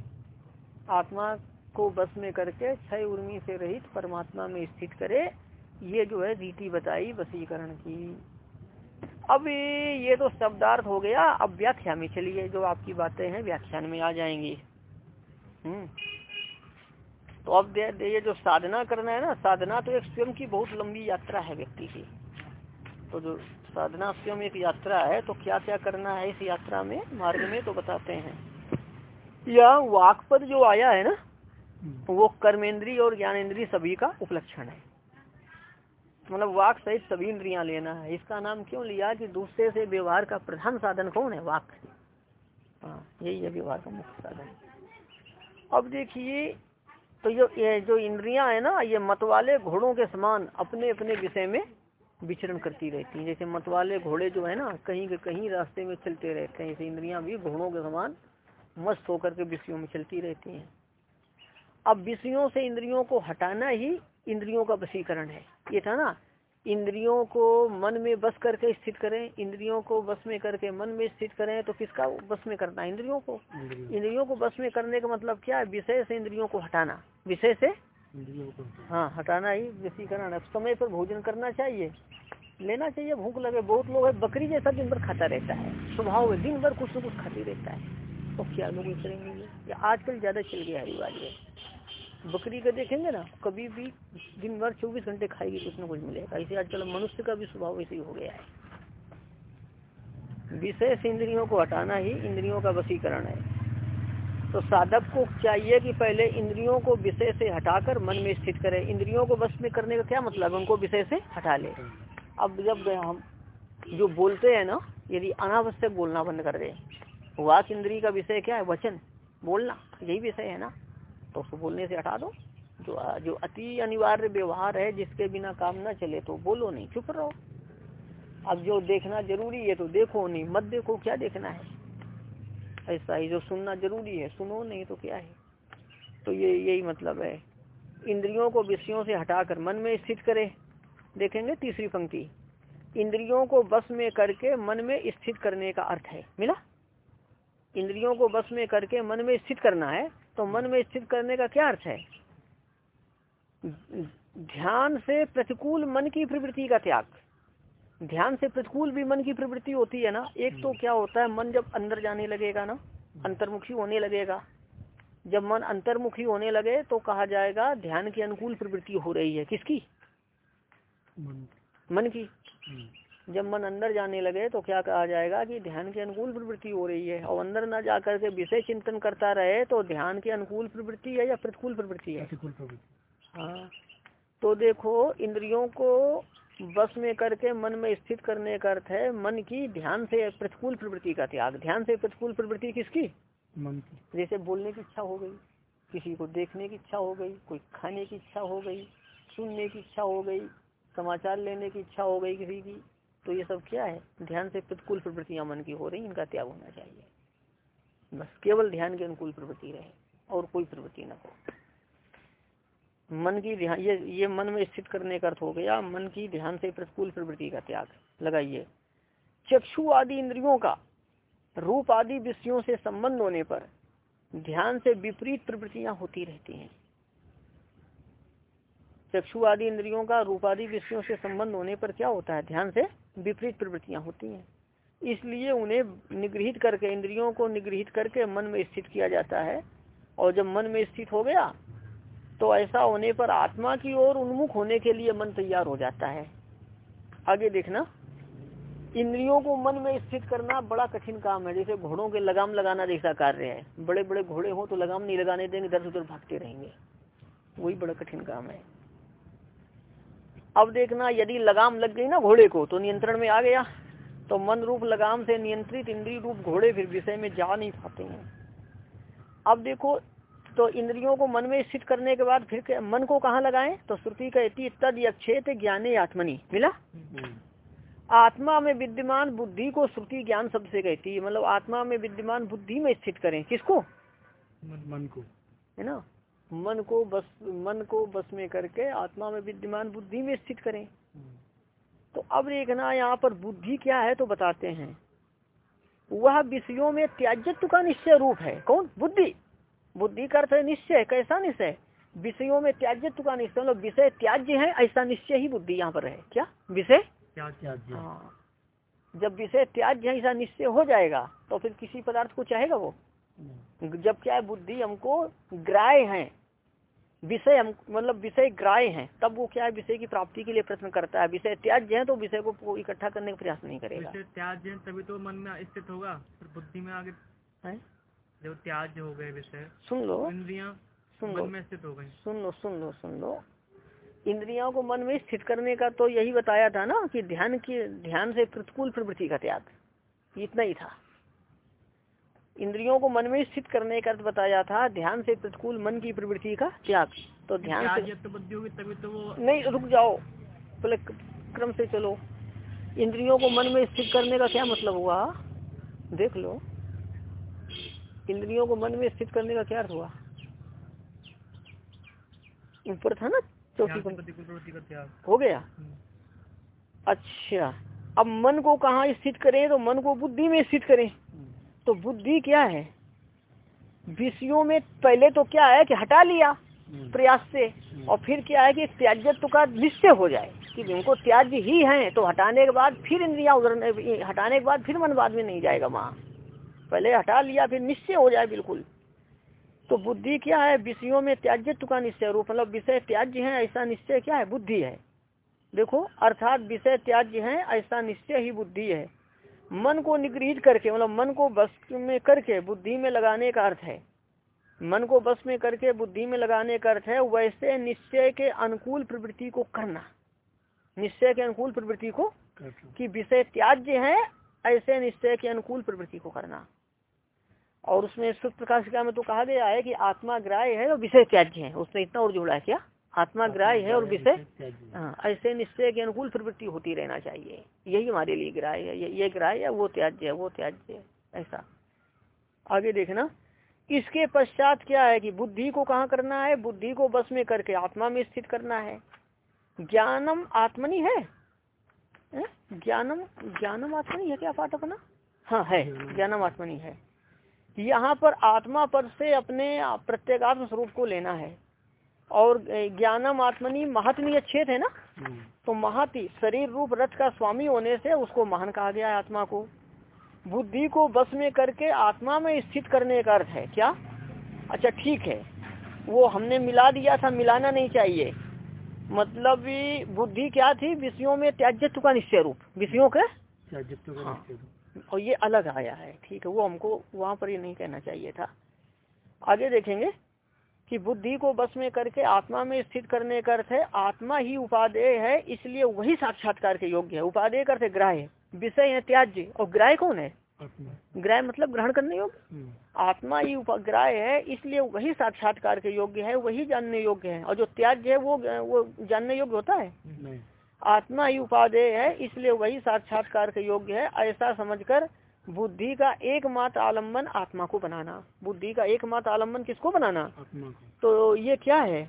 आत्मा को बस में करके छह उर्मी से रहित परमात्मा में स्थित करे। ये जो है रीति बताई वसीकरण की। अब ये तो शब्दार्थ हो गया, अब व्याख्या में चलिए, जो आपकी बातें हैं व्याख्यान में आ जाएँगी। हम्म। तो अब ये जो साधना करना है ना, साधना तो एक स्वयं की बहुत लंबी यात्रा है व्यक्ति की। तो जो साधना स्वयं एक यात्रा है तो क्या क्या करना है इस यात्रा में, मार्ग में तो बताते हैं। यह वाक पद जो आया है ना, वो कर्मेंद्री और ज्ञानेन्द्रीय सभी का उपलक्षण है। मतलब वाक सहित सभी इंद्रियाँ लेना है। इसका नाम क्यों लिया कि दूसरे से व्यवहार का प्रधान साधन कौन है? वाक। हाँ यही है व्यवहार का मुख्य साधन। अब देखिए तो ये ये जो इंद्रियाँ है ना, ये मतवाले घोड़ों के समान अपने अपने विषय में विचरण करती रहती है। जैसे मतवाले घोड़े जो है ना कहीं के कहीं रास्ते में चलते रहते हैं। जैसे इंद्रियाँ भी घोड़ों के समान मस्त होकर के विषयों में चलती रहती हैं। अब विषयों से इंद्रियों को हटाना ही इंद्रियों का वसीकरण है। ये था ना इंद्रियों को मन में बस करके स्थित करें इंद्रियों को बस में करके मन में स्थित करें तो किसका बस में करना है? इंद्रियों को। इंद्रियों को बस में करने का मतलब क्या है? विषय से इंद्रियों को हटाना। विषय से हाँ हटाना ही वशीकरण है। समय पर भोजन करना चाहिए। लेना चाहिए, भूख लगे। बहुत लोग है, बकरी जैसा दिन भर खाता रहता है। स्वभाव है, दिन भर कुछ न कुछ खाते रहता है। तो क्या लोग करेंगे? ये आजकल ज़्यादा चल गया है रिवाज ये। बकरी का देखेंगे ना, कभी भी दिन भर चौबीस घंटे खाएगी, कुछ ना कुछ मिलेगा। इसे आजकल मनुष्य का भी स्वभाव ऐसे ही हो गया है। विशेष इंद्रियों को हटाना ही इंद्रियों का वसीकरण है। तो साधक को चाहिए कि पहले इंद्रियों को विषय से हटाकर मन में स्थित करे। इंद्रियों को वश में करने का क्या मतलब उनको विषय से हटा ले। अब जब हम जो बोलते हैं ना, यदि अनावश्यक बोलना बंद कर दे, वाक इंद्री का विषय क्या है? वचन। बोलना, यही विषय है ना। तो उसको बोलने से हटा दो। जो जो अति अनिवार्य व्यवहार है, जिसके बिना काम ना चले तो बोलो नहीं, चुप रहो। अब जो देखना ज़रूरी है तो देखो नहीं, मत देखो, क्या देखना है? ऐसा ही जो सुनना ज़रूरी है, सुनो नहीं तो क्या है? तो ये, यही मतलब है। इंद्रियों को विषयों से हटाकर मन में स्थित करे। देखेंगे तीसरी पंक्ति। इंद्रियों को बस में करके मन में स्थित करने का अर्थ है। मिला? इंद्रियों को बस में करके मन में स्थित करना है तो मन में स्थित करने का क्या अर्थ है? ध्यान से प्रतिकूल मन की प्रवृत्ति का त्याग। ध्यान से प्रतिकूल भी मन की प्रवृत्ति होती है ना एक तो क्या होता है मन जब अंदर जाने लगेगा ना अंतर्मुखी होने लगेगा। जब मन अंतर्मुखी होने लगे तो कहा जाएगा ध्यान की अनुकूल प्रवृत्ति हो रही है। किसकी? मन, मन की। हम्म। जब मन अंदर जाने लगे तो क्या कहा जाएगा कि ध्यान के अनुकूल प्रवृत्ति हो रही है। और अंदर ना जाकर के विषय चिंतन करता रहे तो ध्यान के अनुकूल प्रवृत्ति है या प्रतिकूल प्रवृत्ति है? हाँ। तो देखो इंद्रियों को बस में करके मन में स्थित करने का अर्थ है मन की ध्यान से प्रतिकूल प्रवृत्ति का त्याग। ध्यान से प्रतिकूल प्रवृत्ति किसकी? मन की। जैसे बोलने की इच्छा हो गई किसी को देखने की इच्छा हो गई कोई खाने की इच्छा हो गई सुनने की इच्छा हो गई समाचार लेने की इच्छा हो गई किसी की तो ये सब क्या है? ध्यान से प्रतिकूल प्रवृत्तियाँ मन की हो रही इनका त्याग होना चाहिए। बस केवल ध्यान के अनुकूल प्रवृत्ति रहे और कोई प्रवृत्ति न हो। मन की ध्यान, ये ये मन में स्थित करने का अर्थ हो गया, मन की ध्यान से प्रतिकूल प्रवृत्ति का त्याग। लगाइए। चक्षु आदि इंद्रियों का रूप आदि विषयों से संबंध होने पर ध्यान से विपरीत प्रवृत्तियाँ होती रहती हैं। चक्षु आदि इंद्रियों का रूप आदि विषयों से संबंध होने पर क्या होता है? ध्यान से विपरीत प्रवृत्तियाँ होती हैं। इसलिए उन्हें निगृहित करके, इंद्रियों को निगृहित करके मन में स्थित किया जाता है। और जब मन में स्थित हो गया तो ऐसा होने पर आत्मा की ओर उन्मुख होने के लिए मन तैयार हो जाता है। आगे देखना। इंद्रियों को मन में स्थित करना बड़ा कठिन काम है। जैसे घोड़ों के लगाम लगाना जैसा कार्य है। बड़े बड़े घोड़े हो तो लगाम नहीं लगाने देंगे, इधर उधर भागते रहेंगे। वही बड़ा कठिन काम है। अब देखना, यदि लगाम लग गई ना घोड़े को तो नियंत्रण में आ गया। तो मन रूप लगाम से नियंत्रित, इंद्रिय रूप घोड़े फिर विषय में जा नहीं पाते हैं। अब देखो तो इंद्रियों को मन में स्थित करने के बाद फिर मन को कहाँ लगाएँ? तो श्रुति कहती तद यक्षेत ज्ञाने आत्मनि। मिला? हम्म। आत्मा में विद्यमान बुद्धि को श्रुति ज्ञान शब्द से कहती है मतलब आत्मा में विद्यमान बुद्धि में स्थित करें। किसको? मन को। है ना? मन को बस मन को बस में करके आत्मा में विद्यमान बुद्धि में स्थित करें। हम्म। तो अब देखना यहाँ पर बुद्धि क्या है तो बताते हैं। वह विषयों में त्याजत्व का निश्चय रूप है। कौन? बुद्धि। बुद्धि का अर्थ है निश्चय कैसा निश्चय विषयों में त्याज्य का निश्चय मतलब विषय त्याज्य है ऐसा निश्चय ही बुद्धि यहाँ पर है क्या? विषय? हाँ। जब विषय त्याज्य है ऐसा निश्चय हो जाएगा तो फिर किसी पदार्थ को चाहेगा वो? जब क्या है बुद्धि हमको ग्राय है विषय हम मतलब विषय ग्राय है तब वो क्या है विषय की प्राप्ति के लिए प्रश्न करता है। विषय त्याज्य है तो विषय को इकट्ठा करने का प्रयास नहीं करेगा। त्याज्य है तभी तो मन में स्थित होगा फिर बुद्धि में आगे है? जो त्याज हो गए विषय। सुन लो। इंद्रिया सुन लो। में स्थित हो गई। सुन लो सुन लो सुन लो। इंद्रियों को मन में स्थित करने का तो यही बताया था ना कि ध्यान की ध्यान से प्रतिकूल प्रवृत्ति का त्याग। इतना ही था। इंद्रियों को मन में स्थित करने का अर्थ बताया था ध्यान से प्रतिकूल मन की प्रवृत्ति का त्याग। तो ध्यान से तो तभी तो वो नहीं रुक जाओ। पहले क्रम से चलो। इंद्रियों को मन में स्थित करने का क्या मतलब हुआ? देख लो। इंद्रियों को मन में स्थित करने का क्या अर्थ हुआ? ऊपर था ना चौथी हो गया? हम्म। अच्छा अब मन को कहाँ स्थित करें तो मन को बुद्धि में स्थित करें। तो बुद्धि क्या है? विषयों में पहले तो क्या है कि हटा लिया प्रयास से और फिर क्या है कि त्याज्यत्व का निश्चय हो जाए कि उनको त्याज्य ही है तो हटाने के बाद फिर इंद्रिया उधर हटाने के बाद फिर मन बाद में नहीं जाएगा वहाँ। पहले हटा लिया फिर निश्चय हो जाए बिल्कुल। तो बुद्धि क्या है? विषयों में त्याज्यत्व का निश्चय रूप। मतलब विषय त्याज्य है ऐसा निश्चय क्या है? बुद्धि है। देखो अर्थात विषय त्याज्य है ऐसा निश्चय ही बुद्धि है। मन को निगृहित करके मतलब मन को बस में करके बुद्धि में लगाने का अर्थ है। मन को बस में करके बुद्धि में लगाने का अर्थ है वैसे निश्चय के अनुकूल प्रवृत्ति को करना। निश्चय के अनुकूल प्रवृत्ति को कि विषय त्याज्य है ऐसे निश्चय के अनुकूल प्रवृत्ति को करना। और उसमें सुख प्रकाश प्रकाशिका में तो कहा गया है कि आत्मा ग्राह्य है और विषय त्याज्य है। उसने इतना और जोड़ा है क्या? आत्मा ग्राह्य है और विषय हाँ। ऐसे निश्चय के अनुकूल प्रवृत्ति होती रहना चाहिए। यही हमारे लिए ग्राह्य है ये, ये ग्राह्य है वो त्याज्य है वो त्याज्य है ऐसा। आगे देखना इसके पश्चात क्या है कि बुद्धि को कहाँ करना है? बुद्धि को बस में करके आत्मा में स्थित करना है। ज्ञानम आत्मनि है? ज्ञानम ज्ञानम आत्मनि है क्या पाठ अपना? हाँ है। ज्ञानम आत्मनि है। यहाँ पर आत्मा पर से अपने प्रत्येगात्म स्वरूप को लेना है। और ज्ञानम आत्मनि महात्मीय छेद है ना? तो महति शरीर रूप रथ का स्वामी होने से उसको महान कहा गया है आत्मा को। बुद्धि को बस में करके आत्मा में स्थित करने का अर्थ है। क्या? अच्छा ठीक है। वो हमने मिला दिया था मिलाना नहीं चाहिए। मतलब बुद्धि क्या थी? विषयों में त्याज्यत्व का निश्चय रूप। विषयों के? हाँ, और ये अलग आया है ठीक है? वो हमको वहाँ पर ये नहीं कहना चाहिए था। आगे देखेंगे कि बुद्धि को बस में करके आत्मा में स्थित करने का अर्थ है आत्मा ही उपादेय है इसलिए वही साक्षात्कार के योग्य है। उपादेय करते ग्राह्य विषय है त्याज्य। और ग्राह्य कौन है? ग्राह्य मतलब ग्रहण करने योग्य। आत्मा ही उपग्राह्य है इसलिए वही साक्षात्कार के योग्य है वही जानने योग्य है। और जो त्याज्य है वो वो जानने योग्य होता है? आत्मा ही उपादेय है इसलिए वही साक्षात्कार के योग्य है ऐसा समझकर बुद्धि का एकमात्र आलंबन आत्मा को बनाना। बुद्धि का एकमात्र आलंबन किसको बनाना? तो ये क्या है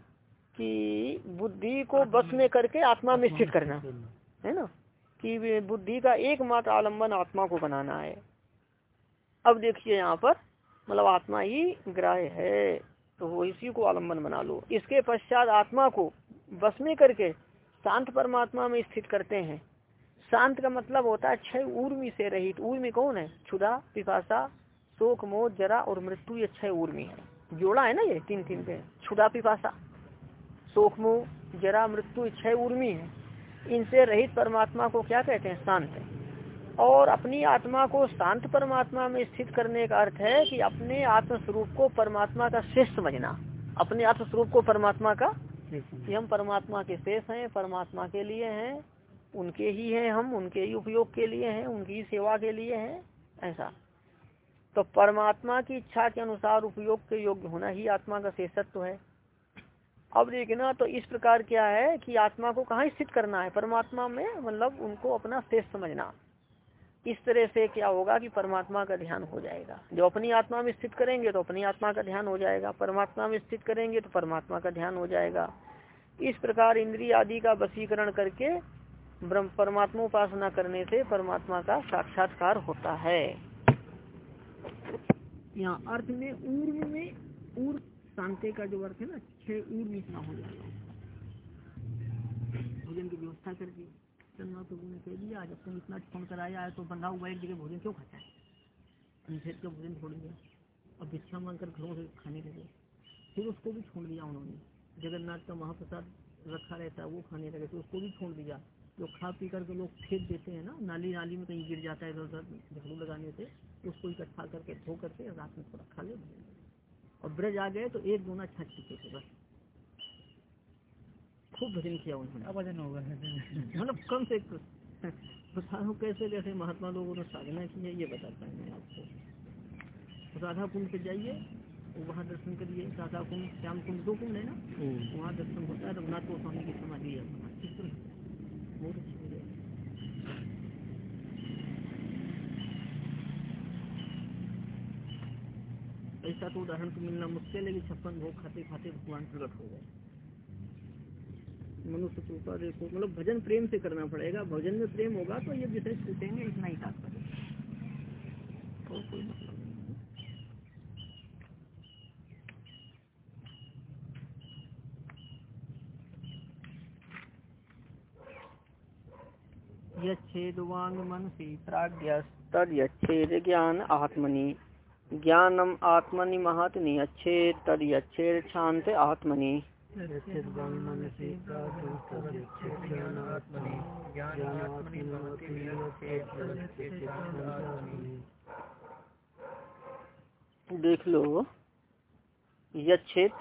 कि बुद्धि को बस में करके आत्मा में स्थित करना है ना? कि बुद्धि का एकमात्र आलंबन आत्मा को बनाना है। अब देखिए यहाँ पर मतलब आत्मा ही ग्राह्य है तो वो इसी को आलंबन बना लो। इसके पश्चात आत्मा को बस में करके शांत परमात्मा में स्थित करते हैं। शांत का मतलब होता है छह उर्मी से रहित। उर्मी कौन है? क्षुदा पिपासा, शोक, मोह, जरा और मृत्यु, ये छह उर्मी है। जोड़ा है ना ये तीन तीन पे? क्षुदा पिपासा, शोक, मोह, जरा, मृत्यु छह उर्मी है। इनसे रहित परमात्मा को क्या कहते हैं? शांत है। और अपनी आत्मा को शांत परमात्मा में स्थित करने का अर्थ है कि अपने आत्म स्वरूप को परमात्मा का श्रेष्ठ समझना। अपने आत्म स्वरूप को परमात्मा का कि हम परमात्मा के शेष हैं, परमात्मा के लिए हैं, उनके ही हैं हम, उनके ही उपयोग के लिए हैं, उनकी ही सेवा के लिए हैं, ऐसा। तो परमात्मा की इच्छा के अनुसार उपयोग के योग्य होना ही आत्मा का शेषत्व है। अब देखना तो इस प्रकार क्या है कि आत्मा को कहाँ स्थित करना है? परमात्मा में मतलब उनको अपना शेष समझना। इस तरह से क्या होगा कि परमात्मा का ध्यान हो जाएगा। जो अपनी आत्मा में स्थित करेंगे तो अपनी आत्मा का ध्यान हो जाएगा। परमात्मा में स्थित करेंगे तो परमात्मा का ध्यान हो जाएगा। इस प्रकार इंद्रिय आदि का वसीकरण करके ब्रह्म परमात्मा उपासना करने से परमात्मा का साक्षात्कार होता है। यहाँ अर्थ में ऊर्व में ऊर्व शांति का जो अर्थ है ना, छह ऊर्व इतना हो जाएगा। भोजन की व्यवस्था कर दी चलना तो ने कह दिया, जब तुम इतना छोड़ कर आया है तो बंधा हुआ एक जगह भोजन क्यों खाता है? फिर तो भोजन छोड़ दिया? और भिक्षा मांग कर घरों से खाने लगे। फिर उसको भी छोड़ दिया उन्होंने। जगन्नाथ का महाप्रसाद रखा रहता है, वो खाने लगे। तो उसको भी छोड़ दिया। जो खा पी करके लोग फेंक देते हैं ना, नाली नाली में कहीं गिर जाता है, इधर उधर झाड़ू लगाने से उसको इकट्ठा करके धो करके रात में थोड़ा खा ले। और ब्रज आ गए तो एक दोना छठ चुके थे बस। खूब भजन किया उन्होंने। भजन होगा मतलब कम से बताओ कैसे कैसे महात्मा लोगों ने साधना की है ये बताता है मैं आपको। राधा कुंड से जाइए वहाँ दर्शन करिए। राधा कुंड श्याम कुंड दो कुंड है ना? हम्म। वहाँ दर्शन होता है। रघुनाथ गोस्वामी की समाधि है। बहुत अच्छी है। ऐसा तो उदाहरण तो मिलना मुश्किल है कि छप्पन भोग खाते खाते भगवान प्रकट हो गए। मनुष्य कृपा देखो मतलब भजन प्रेम से करना पड़ेगा। भजन में प्रेम होगा तो ये विषय छूटेंगे, इतना ही तात्पर्य और मतलब मनसी ज्ञान आत्मनि। ज्ञानम आत्मनि महत्नि अच्छेद तद यच्छेद शांत आत्मनि। देख लो यच्छेद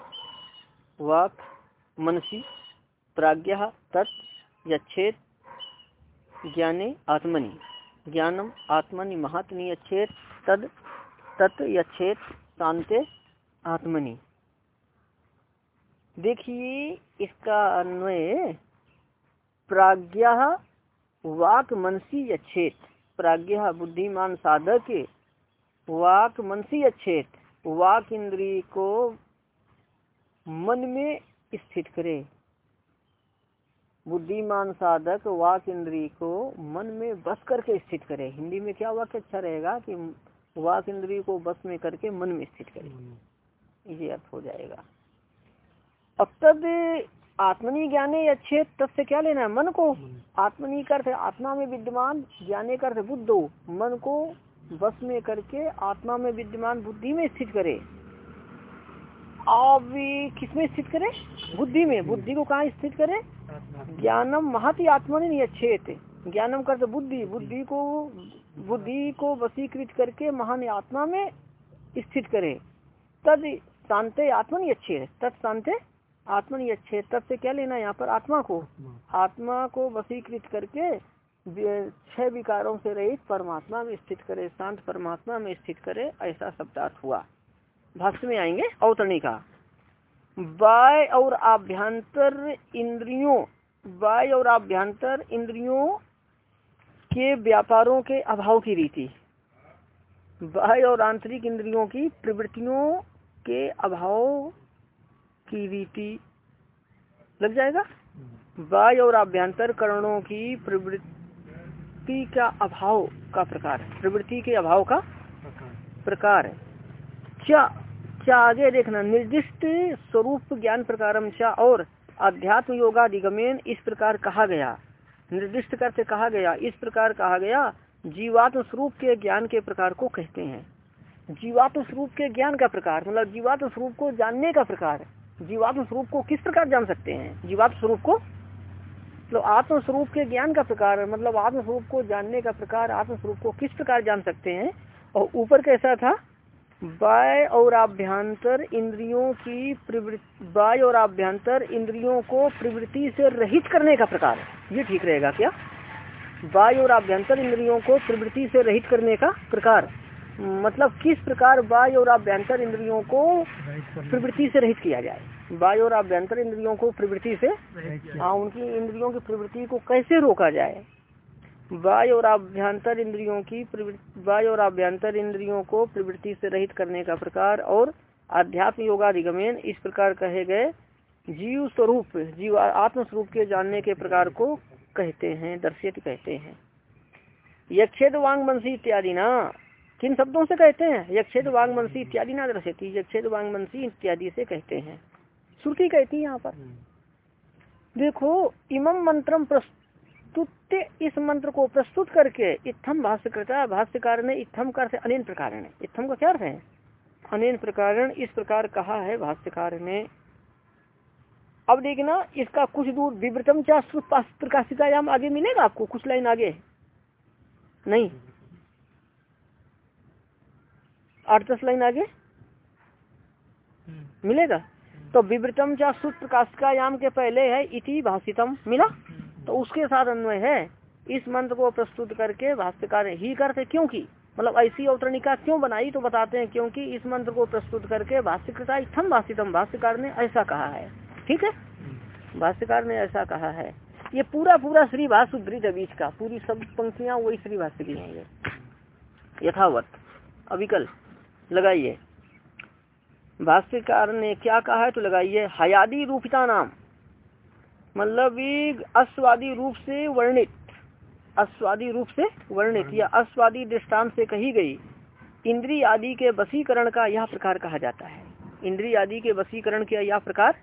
वाक, मनसी, प्राज्ञ, तत् यच्छेद ज्ञाने, आत्मनि। ज्ञानम, आत्मनि, महात्मनि यच्छेद तद, तत् यच्छेद शांते आत्मनि। देखिए इसका अन्वय प्राज्ञा वाक मनसी अच्छेत प्राज्ञा बुद्धिमान साधक वाक मनसी अच्छेत वाक इंद्री को मन में स्थित करे। बुद्धिमान साधक वाक इंद्री को मन में बस करके स्थित करे। हिंदी में क्या वाक्य अच्छा रहेगा कि वाक इंद्री को बस में करके मन में स्थित करे। ये अर्थ हो जाएगा। अब तब आत्मनि ज्ञाने अच्छे तब से क्या लेना है? मन को। आत्मनि अर्थ आत्मा में विद्यमान ज्ञाने अर्थ बुद्धो। मन को बस में करके आत्मा में विद्यमान बुद्धि में स्थित करे। अब किसमें स्थित करे? बुद्धि में। बुद्धि को कहाँ स्थित करे? ज्ञानम महति आत्मा नहीं अच्छे थे ज्ञानम कर बुद्धि। बुद्धि को बुद्धि को वसीकृत करके महान आत्मा में स्थित करे। तद शांत आत्मा नहीं अच्छे है तद शांते आत्मा नहीं अच्छे तब से क्या लेना यहाँ पर? आत्मा को। आत्मा। को वसीकृत करके छह विकारों से रहित परमात्मा में स्थित करे शांत परमात्मा में स्थित करे ऐसा शब्दार्थ हुआ। भाष्य में आएँगे अवतरणी का। बाय और आभ्यंतर इंद्रियों बाय और आभ्यंतर इंद्रियों के व्यापारों के अभाव की रीति। बाह्य और आंतरिक इंद्रियों की प्रवृत्तियों के अभाव की रीति। लग जाएगा? वाय और आभ्यंतर करणों की प्रवृत्ति का अभाव का प्रकार प्रवृत्ति के अभाव का प्रकार क्या क्या आगे देखना। निर्दिष्ट स्वरूप ज्ञान प्रकारम चा और अध्यात्म योगाधिगमेन इस प्रकार कहा गया। निर्दिष्ट करते कहा गया। इस प्रकार कहा गया, जीवात्म स्वरूप के ज्ञान के प्रकार को कहते हैं। जीवात्म स्वरूप के ज्ञान का प्रकार मतलब जीवात्म स्वरूप को जानने का प्रकार जीवात्म स्वरूप को किस प्रकार जान सकते हैं? जीवात्म स्वरूप को? मतलब आत्म स्वरूप के ज्ञान का प्रकार मतलब आत्म स्वरूप को जानने का प्रकार, आत्म स्वरूप को किस प्रकार जान सकते हैं? और ऊपर कैसा था? बाय और आभ्यंतर इंद्रियों की प्रवृत्ति, बाय और आभ्यंतर इंद्रियों को प्रवृत्ति से रहित करने का प्रकार ये ठीक रहेगा क्या? बाय और आभ्यंतर इंद्रियों को प्रवृत्ति से रहित करने का प्रकार। मतलब किस प्रकार बाय और आभ्यंतर इंद्रियों को प्रवृत्ति से रहित किया जाए? बाय और आभ्यंतर इंद्रियों को प्रवृत्ति से हाँ उनकी इंद्रियों की प्रवृत्ति को कैसे रोका जाए? वाय और आभ्यंतर इंद्रियों की प्रवृत्ति वाय और आभ्यंतर इंद्रियों को प्रवृत्ति से रहित करने का प्रकार और अध्यात्म योगाधिगमेन इस प्रकार कहे गए जीव स्वरूप, जीव आत्म स्वरूप के जानने के प्रकार को कहते हैं, दर्शित कहते हैं। यक्षेद वांग मनसी इत्यादि ना। किन शब्दों से कहते हैं? यक्षेद वांग मनसी इत्यादि ना दर्शती यक्षेद वांग मनसी इत्यादि से कहते हैं। श्रुति कहती है यहाँ पर। देखो इमम मंत्रम प्रस्तुत इस मंत्र को प्रस्तुत करके इत्थम भाष्यकृता भाष्यकार ने इत्थम का अर्थ अनेन प्रकार इत्थम का क्या अर्थ है? अनेन प्रकार इस प्रकार कहा है भाष्यकार ने। अब देखना इसका कुछ दूर विवृतम चाश्रुत प्रकाशिकायाम आगे मिलेगा आपको? कुछ लाइन आगे? नहीं। आठ दस लाइन आगे। मिलेगा? तो विवृतम चाश्रुत प्रकाशिकायाम के पहले है इति भाषितम मिला? तो उसके साथ अन्वय है। इस मंत्र को प्रस्तुत करके भाष्यकार ही करते क्योंकि? मतलब ऐसी अवतरणिका क्यों बनाई? तो बताते हैं क्योंकि इस मंत्र को प्रस्तुत करके भाष्यकृता इथम भाषितम। भाष्यकार ने ऐसा कहा है। ठीक है? भाष्यकार ने ऐसा कहा है। ये पूरा पूरा श्री भाष्य उद्धृत बीच का पूरी सब पंक्तियाँ वही श्री भाष्य की हैं ये। यथावत। अविकल। लगाइए। भाष्यकार ने क्या कहा है तो लगाइए, हयादी रूपिता नाम। मतलब अस्वादी रूप से वर्णित, अस्वादी रूप से वर्णित या अस्वादी दृष्टांत से कही गई। इंद्री आदि के वसीकरण का यह प्रकार कहा जाता है। इंद्री आदि के वसीकरण का यह प्रकार,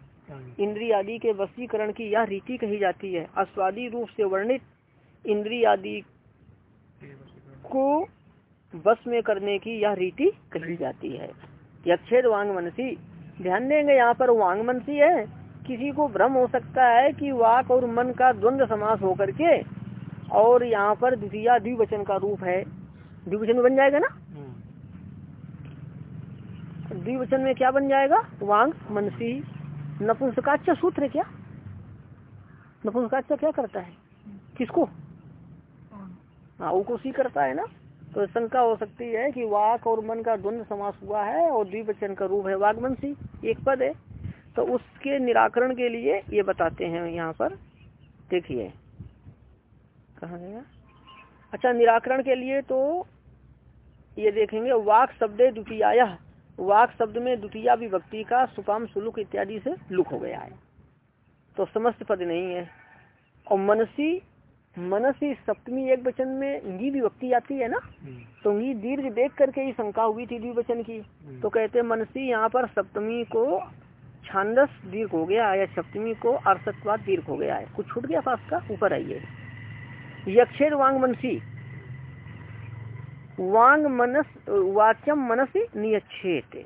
इंद्री आदि के वसीकरण की यह रीति कही जाती है। अस्वादी रूप से वर्णित, इंद्री आदि को बस में करने की यह रीति कही जाती है। यक्षेद वांग मनसी ध्यान देंगे यहाँ पर वांग मनसी है किसी को भ्रम हो सकता है कि वाक और मन का द्वंद्व समास होकर के और यहाँ पर द्वितीय द्विवचन का रूप है। द्विवचन में बन जाएगा ना? द्विवचन में क्या बन जाएगा? वांग मनसी नपुंसकाच सूत्र क्या? नपुंसकाच क्या करता है? किसको? हाँ वो सी करता है ना? तो शंका हो सकती है कि वाक और मन का द्वंद्व समास हुआ है और द्विवचन का रूप है वागमंसी एक पद है। तो उसके निराकरण के लिए ये बताते हैं यहाँ पर। देखिए, कहा गया? अच्छा निराकरण के लिए तो ये देखेंगे, वाक शब्द द्वितीय वाक शब्द में द्वितीय विभक्ति का सुपाम सुलुक इत्यादि से लुक हो गया है। तो समस्त पद नहीं है। और मनसी मनसी सप्तमी एक वचन में गी विभक्ति आती है ना? तो गी दीर्घ देख करके ही शंका हुई थी द्विवचन की। तो कहते मनसी यहाँ पर सप्तमी को छांदस दीर्घ हो गया या सप्तमी को अर्थत्वाद दीर्घ हो गया है। कुछ छूट गया पास का? ऊपर आइए। यक्षेर वांग मनसी। वांग मनस वाच्यम मनसी नियक्षेत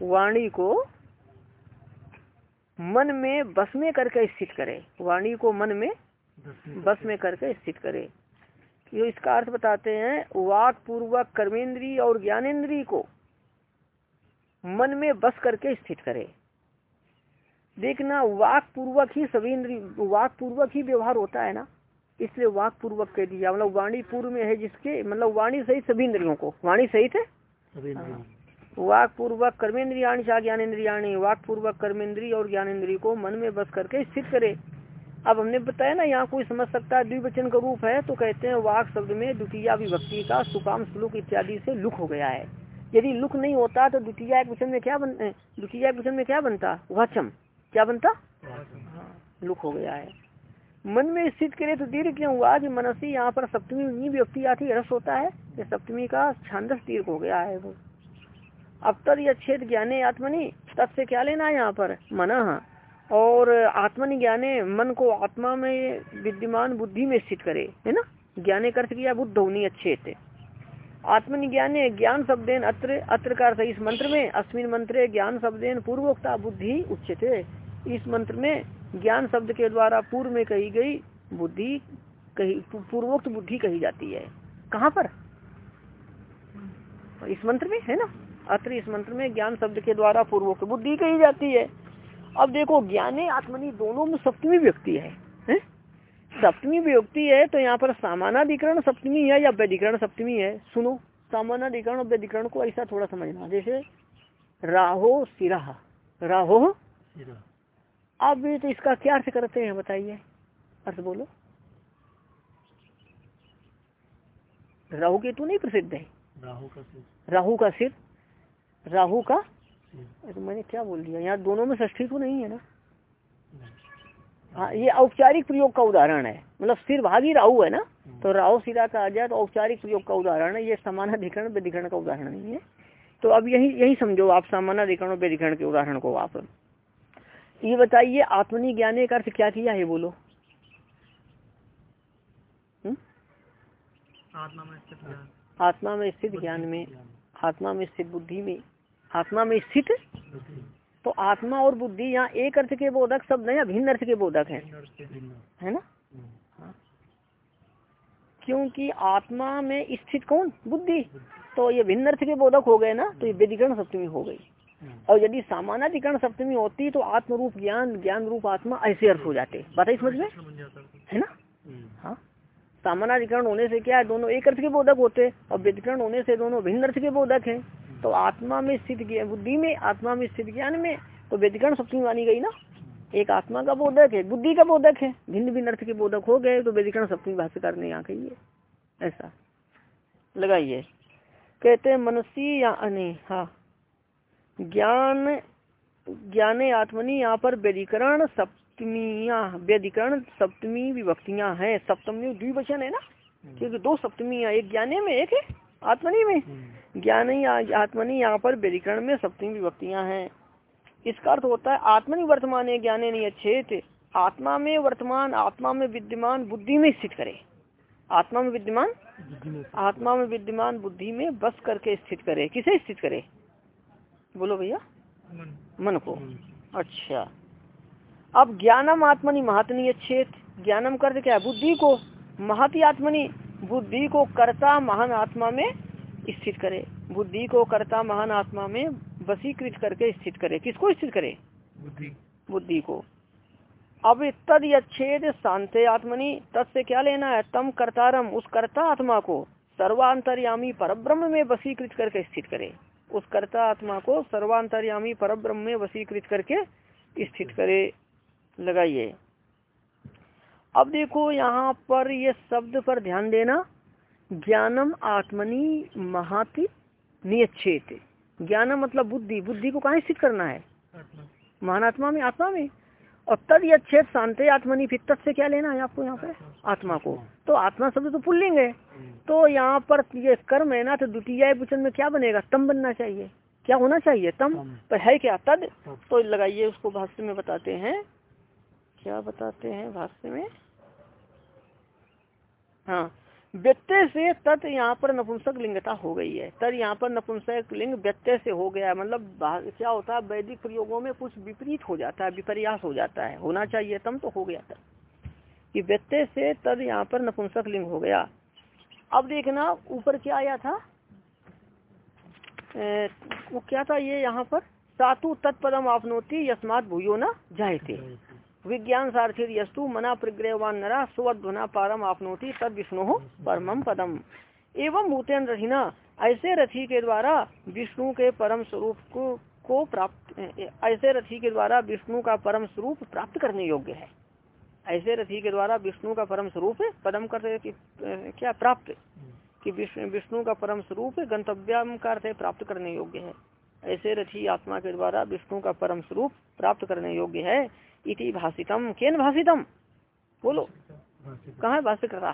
वाणी को मन में बस में करके स्थित करे। वाणी को मन में बस में करके स्थित करे। ये इसका अर्थ बताते हैं वाक पूर्वक कर्मेंद्री और ज्ञानेन्द्री को मन में बस करके स्थित करे। देखना वाक पूर्वक ही सभी इंद्री वाक पूर्वक ही व्यवहार होता है ना? इसलिए वाक पूर्वक कह दिया मतलब वाणी पूर्व में है जिसके मतलब वाणी सहित सभी इंद्रियों को। वाणी सहित है? वाक पूर्वक कर्मेंद्रियाणी चाह ज्ञानेन्द्रियाणी वाक पूर्वक कर्मेंद्री और ज्ञानेन्द्री को मन में बस करके स्थित करे। अब हमने बताया ना यहाँ कोई समझ सकता है द्विवचन का रूप है तो कहते हैं वाक शब्द में द्वितीय विभक्ति का सुकाम श्लोक इत्यादि से लुक हो गया है। यदि लुक नहीं होता तो द्वितीय एक वचन में क्या बन द्वितीय एक वचन में क्या बनता? वाचम। क्या बनता? लुक हो गया है। मन में स्थित करे तो दीर्घ क्यों हुआ? कि मनसी यहाँ पर सप्तमी व्यक्ति आती रस होता है ये सप्तमी का छांदस दीर्घ हो गया है वो। अब तद यक्षेद ज्ञाने आत्मनि तब से क्या लेना है यहाँ पर? मना। और आत्मनिज्ञाने मन को आत्मा में विद्यमान बुद्धि में स्थित करे, है ना? ज्ञाने कर किया बुद्ध होनी अच्छे थे। आत्मनिज्ञाने ज्ञान शब्देन अत्र अत्र का इस मंत्र में, अस्मिन मंत्र ज्ञान शब्देन पूर्वोक्ता बुद्धि उच्चते इस मंत्र में ज्ञान शब्द के द्वारा पूर्व में कही गई बुद्धि कही, पूर्वोक्त बुद्धि कही जाती है। कहाँ पर? इस मंत्र में, है ना? अत्र इस मंत्र में ज्ञान शब्द के द्वारा पूर्वोक्त बुद्धि कही जाती है। अब देखो ज्ञाने आत्मनि दोनों में सप्तमी व्यक्ति है, है? सप्तमी व्यक्ति है तो यहाँ पर सामानाधिकरण सप्तमी है या व्यधिकरण सप्तमी है? सुनो सामानाधिकरण और व्यधिकरण को ऐसा थोड़ा समझना जैसे राहो सिरा राहो? अब तो इसका क्या अर्थ करते हैं बताइए? अर्थ बोलो। राहु केतु नहीं प्रसिद्ध है। राहु का सिर। राहु का सिर। राहु का तो मैंने क्या बोल दिया? यहाँ दोनों में ष्ठी तो नहीं है ना? हाँ ये औपचारिक प्रयोग का उदाहरण है। मतलब सिर भागी राहु है ना? तो राहु सिरा का आ जाए तो औपचारिक प्रयोग का उदाहरण है। ये समानाधिकरण व्यधिकरण का उदाहरण नहीं है। तो अब यही यही समझो आप समानाधिकरण और व्यधिकरण के उदाहरण को आप। ये बताइए आत्मनि ज्ञाने का अर्थ क्या किया है बोलो? हम्म? आत्मा में स्थित ज्ञान। में। आत्मा में स्थित बुद्धि में। आत्मा में स्थित तो आत्मा और बुद्धि यहाँ एक अर्थ के बोधक शब्द है या भिन्न अर्थ के बोधक है। है ना। क्योंकि आत्मा में स्थित कौन? बुद्धि। तो ये भिन्न अर्थ के बोधक हो गए ना तो ये व्यधिकरण सप्तमी हो गई। और यदि सामानाधिकरण सप्तमी होती तो आत्म रूप ज्ञान ज्ञान रूप आत्मा ऐसे अर्थ हो जाते। बात समझ में? है ना? हाँ। सामानाधिकरण होने से क्या है दोनों एक अर्थ के बोधक होते, और व्यधिकरण होने से दोनों भिन्न अर्थ के बोधक है। तो आत्मा में स्थित ज्ञा- बुद्धि में आत्मा में स्थित ज्ञान में तो व्यधिकरण सप्तमी मानी गई ना। एक आत्मा का बोधक है बुद्धि का बोधक है भिन्न भिन्न अर्थ के बोधक हो गए तो व्यधिकरण सप्तमी भाष्यकार ने यहाँ कही है। ऐसा। लगाइए। कहते हैं मनसी या नहीं हाँ। ज्ञान ज्ञाने आत्मनि यहाँ पर व्यधिकरण सप्तमिया व्यधिकरण सप्तमी विभक्तियाँ हैं। सप्तमी द्विवचन है ना? क्योंकि दो सप्तमियाँ एक ज्ञाने में एक है आत्मनि में। ज्ञान ही आत्मनि यहाँ पर व्यधिकरण में सप्तम विभक्तियाँ हैं। इसका अर्थ होता है आत्मनि वर्तमान है, ज्ञाने नहीं अच्छे आत्मा में वर्तमान, आत्मा में विद्यमान बुद्धि में स्थित करे। आत्मा में विद्यमान? आत्मा में विद्यमान बुद्धि में बस करके स्थित करे। किसे स्थित करे? बोलो भैया। मन को। अच्छा। अब ज्ञानम आत्मनि महात्मी अच्छेत ज्ञानम कर क्या बुद्धि को। महति आत्मनि बुद्धि को कर्ता महान आत्मा में स्थित करे। बुद्धि को कर्ता महान आत्मा में वसीकृत करके स्थित करे। किसको स्थित करे? बुद्धि। बुद्धि को। अब तद यच्छेद शांत आत्मनि तद से क्या लेना है? तम कर्तारम उस कर्ता आत्मा को सर्वांतर्यामी परब्रह्म में वसीकृत करके स्थित करे। उस कर्ता आत्मा को सर्वांतर्यामी परब्रह्म में वसीकृत करके स्थित करे। लगाइए। अब देखो यहाँ पर ये शब्द पर ध्यान देना। ज्ञानम आत्मनि महाति नियच्छेत। ज्ञानम मतलब बुद्धि। बुद्धि को कहाँ स्थित करना है? आत्मा। महानात्मा में आत्मा में। और तद यच्छेद शांति आत्मनि फिर तद से क्या लेना है आपको यहाँ पे? आत्मा। को। तो आत्मा शब्द तो पुल्लिंग है तो यहाँ पर ये कर्म है ना तो द्वितीय वचन में क्या बनेगा? तम बनना चाहिए। क्या होना चाहिए? तम। पर है क्या? तद। तो लगाइए उसको भाष्य में बताते हैं। क्या बताते हैं भाष्य में? हाँ। व्यत्यय से तत् यहाँ पर नपुंसक लिंगता हो गई है। तद यहाँ पर नपुंसक लिंग व्यत्यय से हो गया मतलब क्या होता है वैदिक प्रयोगों में कुछ विपरीत हो जाता है विपर्यास हो जाता है। होना चाहिए तम तो हो गया था कि व्यत्यय से तद यहाँ पर नपुंसक लिंग हो गया। अब देखना ऊपर क्या आया था? ए, वो क्या था ये यहाँ पर? सातु तत्पदम आपनोती यस्मात भूयो न जाए थे विज्ञान सारथिर यस्तु मना प्रग्रहवान नरा स्वध्वना पारम आपनोति तद विष्णु परमम पदम। एवं भूतेन रथिना ऐसे रथी के द्वारा विष्णु के परम स्वरूप को को प्राप्त ऐसे रथी के द्वारा विष्णु का परम स्वरूप प्राप्त करने योग्य है। ऐसे रथी के द्वारा विष्णु का परम स्वरूप पदम करते क्या प्राप्त? कि विष्णु का परम स्वरूप गंतव्यम का अर्थ प्राप्त करने योग्य है। ऐसे रथी आत्मा के द्वारा विष्णु का परम स्वरूप प्राप्त करने योग्य है। इति भाषितम केन भाषितम बोलो। कहाँ है भाष्य कर रहा?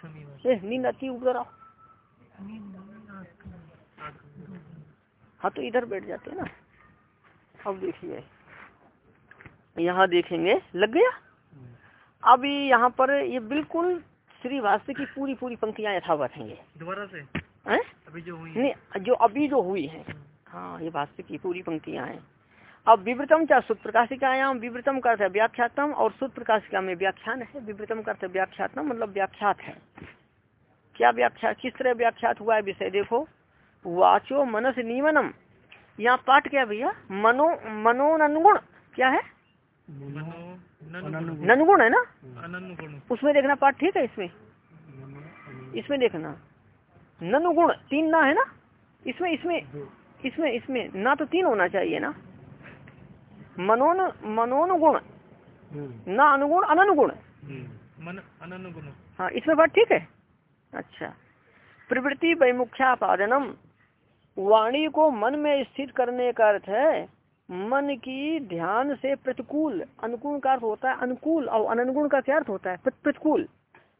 कमी नींद आती ऊपर आओ। हाँ तो इधर बैठ जाते हैं ना। अब देखिए। यहाँ देखेंगे। लग गया? अभी यहाँ पर ये बिल्कुल श्री भाष्य की पूरी पूरी पंक्तियाँ यथावत हैं ये। दोबारा से? हैं? अभी जो हुई है। नहीं जो अभी जो हुई है। हाँ ये भाष्य की पूरी पंक्तियाँ हैं। अब विवृतम क्या सुत प्रकाशिकायाम विवृतम का अर्थ है व्याख्यातम और सुत प्रकाशिका में व्याख्यान है। विवृतम का अर्थ व्याख्यातम मतलब व्याख्यात है। क्या व्याख्या किस तरह व्याख्यात हुआ है विषय? देखो वाचो मनस नियमनम यहाँ पाठ क्या भैया? मनो मनोनुगुण क्या है? ननुगुण है ना? उसमें देखना पाठ ठीक है इसमें? इसमें देखना। ननुगुण तीन ना है ना? इसमें इसमें इसमें इसमें ना तो तीन होना चाहिए ना? मनोन मनोनुगुण। न अनुगुण अननुगुण। मन अननु हाँ इसमें बात ठीक है? अच्छा। प्रवृत्ति वैमुख्यापादनम वाणी को मन में स्थित करने का अर्थ है मन की ध्यान से प्रतिकूल अनुकूल का अर्थ होता है अनुकूल और अननुगुण का क्या अर्थ होता है? प्रतिकूल।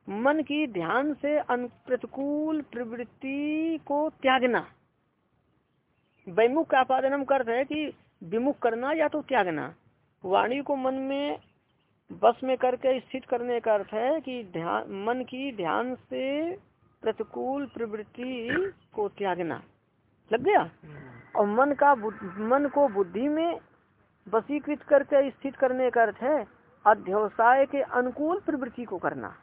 मन की ध्यान से अन- प्रतिकूल प्रवृत्ति को त्यागना। वैमुख का आपादनम का अर्थ है कि विमुख करना या तो त्यागना? वाणी को मन में बस में करके स्थित करने का अर्थ है कि ध्यान मन की ध्यान से प्रतिकूल प्रवृत्ति को त्यागना। लग गया? और मन का मन को बुद्धि में वसीकृत करके स्थित करने का अर्थ है अध्यवसाय के अनुकूल प्रवृत्ति को करना।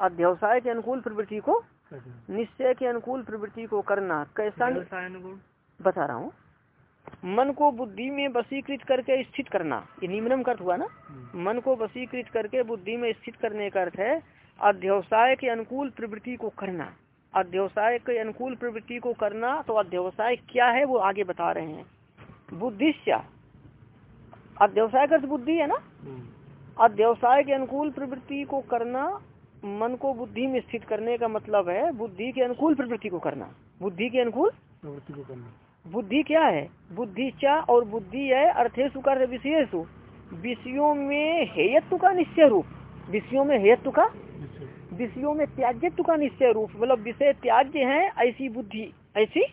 अध्यवसाय के अनुकूल प्रवृत्ति को निश्चय के अनुकूल प्रवृत्ति को करना। कैसा? बता रहा हूँ। मन को बुद्धि में वसीकृत करके स्थित करना। ये निम्नम का अर्थ हुआ ना? मन को वसीकृत करके बुद्धि में स्थित करने का अर्थ है अध्यवसाय के अनुकूल प्रवृत्ति को करना। अध्यवसाय के अनुकूल प्रवृत्ति को करना तो अध्यवसाय क्या है वो आगे बता रहे हैं। बुद्धिश्या। अध्यवसाय का बुद्धि है ना? अध्यवसाय के अनुकूल प्रवृत्ति को करना मन को बुद्धि में स्थित करने का मतलब है बुद्धि के अनुकूल प्रवृत्ति को करना। बुद्धि के अनुकूल प्रवृत्ति को करना। बुद्धि क्या है? बुद्धि चा और बुद्धि है अर्थेशु कर विषयसु। विषयों में हेयत्व का निश्चय रूप। विषयों में हेयत्व का? विषयों में त्याज्यत्व का निश्चय रूप। मतलब विषय त्याज्य है, ऐसी बुद्धि। ऐसी?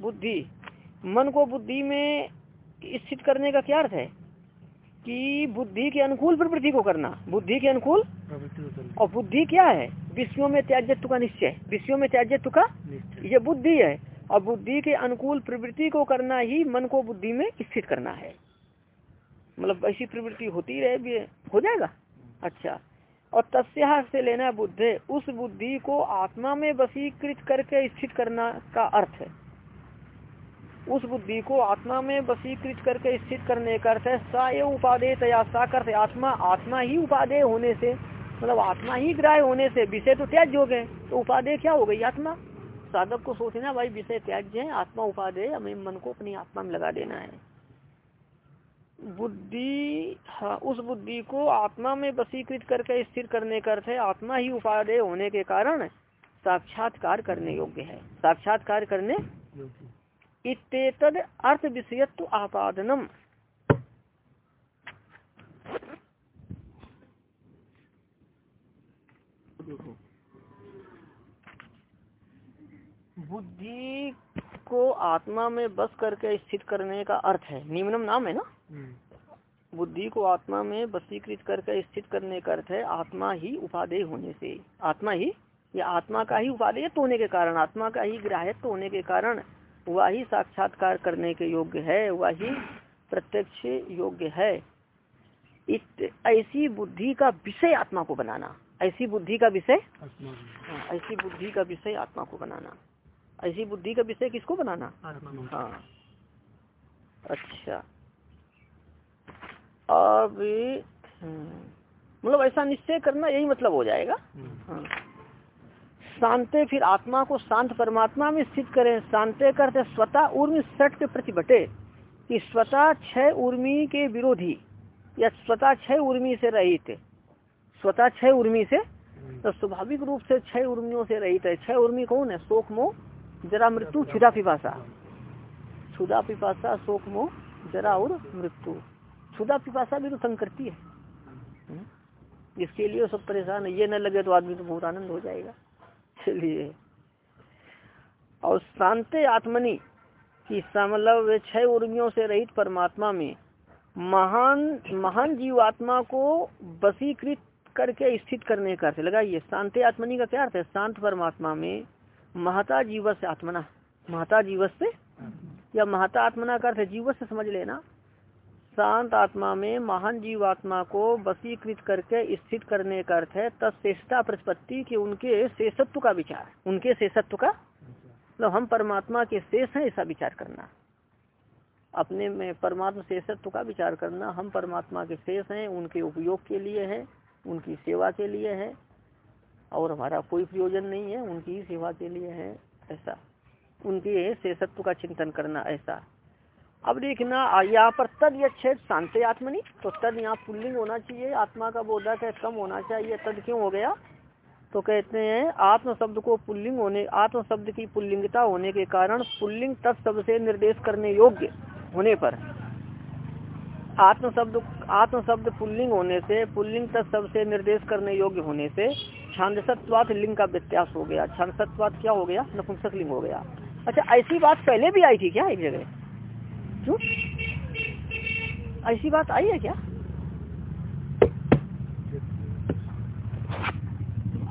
बुद्धि। मन को बुद्धि में स्थित करने का क्या अर्थ है? कि बुद्धि के अनुकूल प्रवृत्ति को करना। बुद्धि के अनुकूल और बुद्धि क्या है? विषयों में त्याज्यत्व का निश्चय। विषयों में त्याज्यत्व का? निश्चय ये बुद्धि है। और बुद्धि के अनुकूल प्रवृत्ति को करना ही मन को बुद्धि में स्थित करना है। मतलब ऐसी प्रवृत्ति होती रहे भी हो जाएगा? अच्छा। और तस्या से लेना बुद्धि, उस बुद्धि को आत्मा में वसीकृत करके स्थित करना का अर्थ है। उस बुद्धि को आत्मा में वसीकृत करके स्थित करने का अर्थ है सा ये उपादेय तया सा करते आत्मा आत्मा ही उपादेय होने से मतलब आत्मा ही ग्राह्य होने से विषय तो त्याज्य हो गए तो उपादेय क्या हो गई? आत्मा। साधक को सोचना भाई विषय त्याज्य है आत्मा उपादेय हमें मन को अपनी आत्मा में लगा देना है। बुद्धि हाँ उस बुद्धि को आत्मा में वसीकृत करके स्थिर करने का अर्थ है आत्मा ही उपाधेय होने के कारण साक्षात्कार करने योग्य है। साक्षात्कार करने योग्य। अर्थ विषयत्व आपादनम। देखो बुद्धि को आत्मा में बस करके स्थित करने का अर्थ है। निम्नम नाम है ना? हम्म। बुद्धि को आत्मा में बसीकृत करके स्थित करने का अर्थ है आत्मा ही उपादेय होने से। आत्मा ही? या आत्मा का ही उपादेय होने के कारण आत्मा का ही ग्राह्यत्व होने के कारण वह ही साक्षात्कार करने के योग्य है वही प्रत्यक्ष योग्य है। इत ऐसी बुद्धि का विषय आत्मा को बनाना। ऐसी बुद्धि का विषय। हाँ, ऐसी बुद्धि का विषय आत्मा को बनाना। ऐसी बुद्धि का विषय किसको बनाना? हाँ। अच्छा। अब हम्म, मतलब ऐसा निश्चय करना यही मतलब हो जाएगा। हम्म। हाँ। शांते फिर आत्मा को शांत परमात्मा में स्थित करें। शांते करते स्वतः उर्मी सट के प्रति बटे। कि स्वतः छह उर्मी के विरोधी। या स्वतः छह उर्मी से रहित। स्वतः छह उर्मी से। हम्म। तो स्वाभाविक रूप से छह उर्मियों से रहित है। छह उर्मी कौन है? शोक मोह जरा मृत्यु क्षुदा पिपासा। क्षुदा पिपासा शोक मोह जरा और मृत्यु। क्षुदा पिपासा भी तो तंग करती है। इसके लिए सब परेशान है। ये न लगे तो आदमी तो बहुत आनंद हो जाएगा। चलिए। और शांति आत्मनि की मतलब छह उर्मियों से रहित परमात्मा में महान महान जीव आत्मा को वसीकृत करके स्थित करने का अर्थ लगाइए शांति आत्मनि का क्या अर्थ है? शांत परमात्मा में महता जीवस आत्मना। महता जीवस से या महता आत्मना का अर्थ जीवस से समझ लेना। शांत आत्मा में महान जीव आत्मा को वसीकृत करके स्थित करने का अर्थ है तत्शेषता प्रतिपत्ति के उनके शेषत्व का विचार। उनके शेषत्व का? मतलब हम परमात्मा के शेष हैं, ऐसा विचार करना। अपने में परमात्मा शेषत्व का विचार करना। हम परमात्मा के शेष हैं, उनके उपयोग के लिए है, उनकी सेवा के लिए है। और हमारा कोई प्रयोजन नहीं है, उनकी ही सेवा के लिए है, ऐसा। उनके शेषत्व का चिंतन करना ऐसा। अब देखना, यहाँ पर तद यक्षेद शांति आत्मनि तो तद यहाँ पुल्लिंग होना चाहिए, आत्मा का बोधक है कम होना चाहिए, तद क्यों हो गया? तो कहते हैं आत्म शब्द को पुल्लिंग होने आत्म शब्द की पुल्लिंगता होने के कारण पुल्लिंग तत्शब्द से निर्देश करने योग्य होने पर। आत्म शब्द आत्म शब्द पुल्लिंग होने से, पुल्लिंग तत्शब्द से निर्देश करने योग्य होने से छांदसत्वात लिंग का व्यत्यास हो गया। छांदसत्वात क्या हो गया? नपुंसक लिंग हो गया। अच्छा ऐसी बात पहले भी आई थी क्या एक जगह? क्यों? ऐसी बात आई है क्या?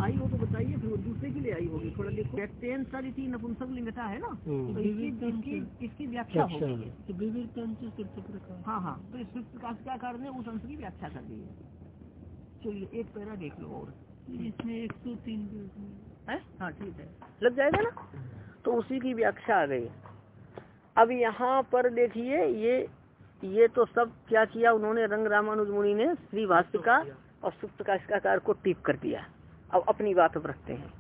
आई हो तो बताइए फिर दूसरे के लिए आई होगी। थोड़ा देखो नपुंसक लिंगता है ना? हम्म। तो इसकी इसकी इसकी व्याख्या हो गई है। तो हाँ हाँ। तो इस सूत्र क्या कारण है? उस अंश की व्याख्या कर दी है। चलिए एक पैरा देख लो और। इसमें एक सौ तीन है। हाँ? ठीक है। लग जाएगा ना? तो उसी की व्याख्या आ गई। अब यहाँ पर देखिए ये ये तो सब क्या किया उन्होंने? रंग रामानुज मुनि ने श्री भाष्य का और सुप्त का इसका को टिप कर दिया। अब अपनी बात अब रखते हैं।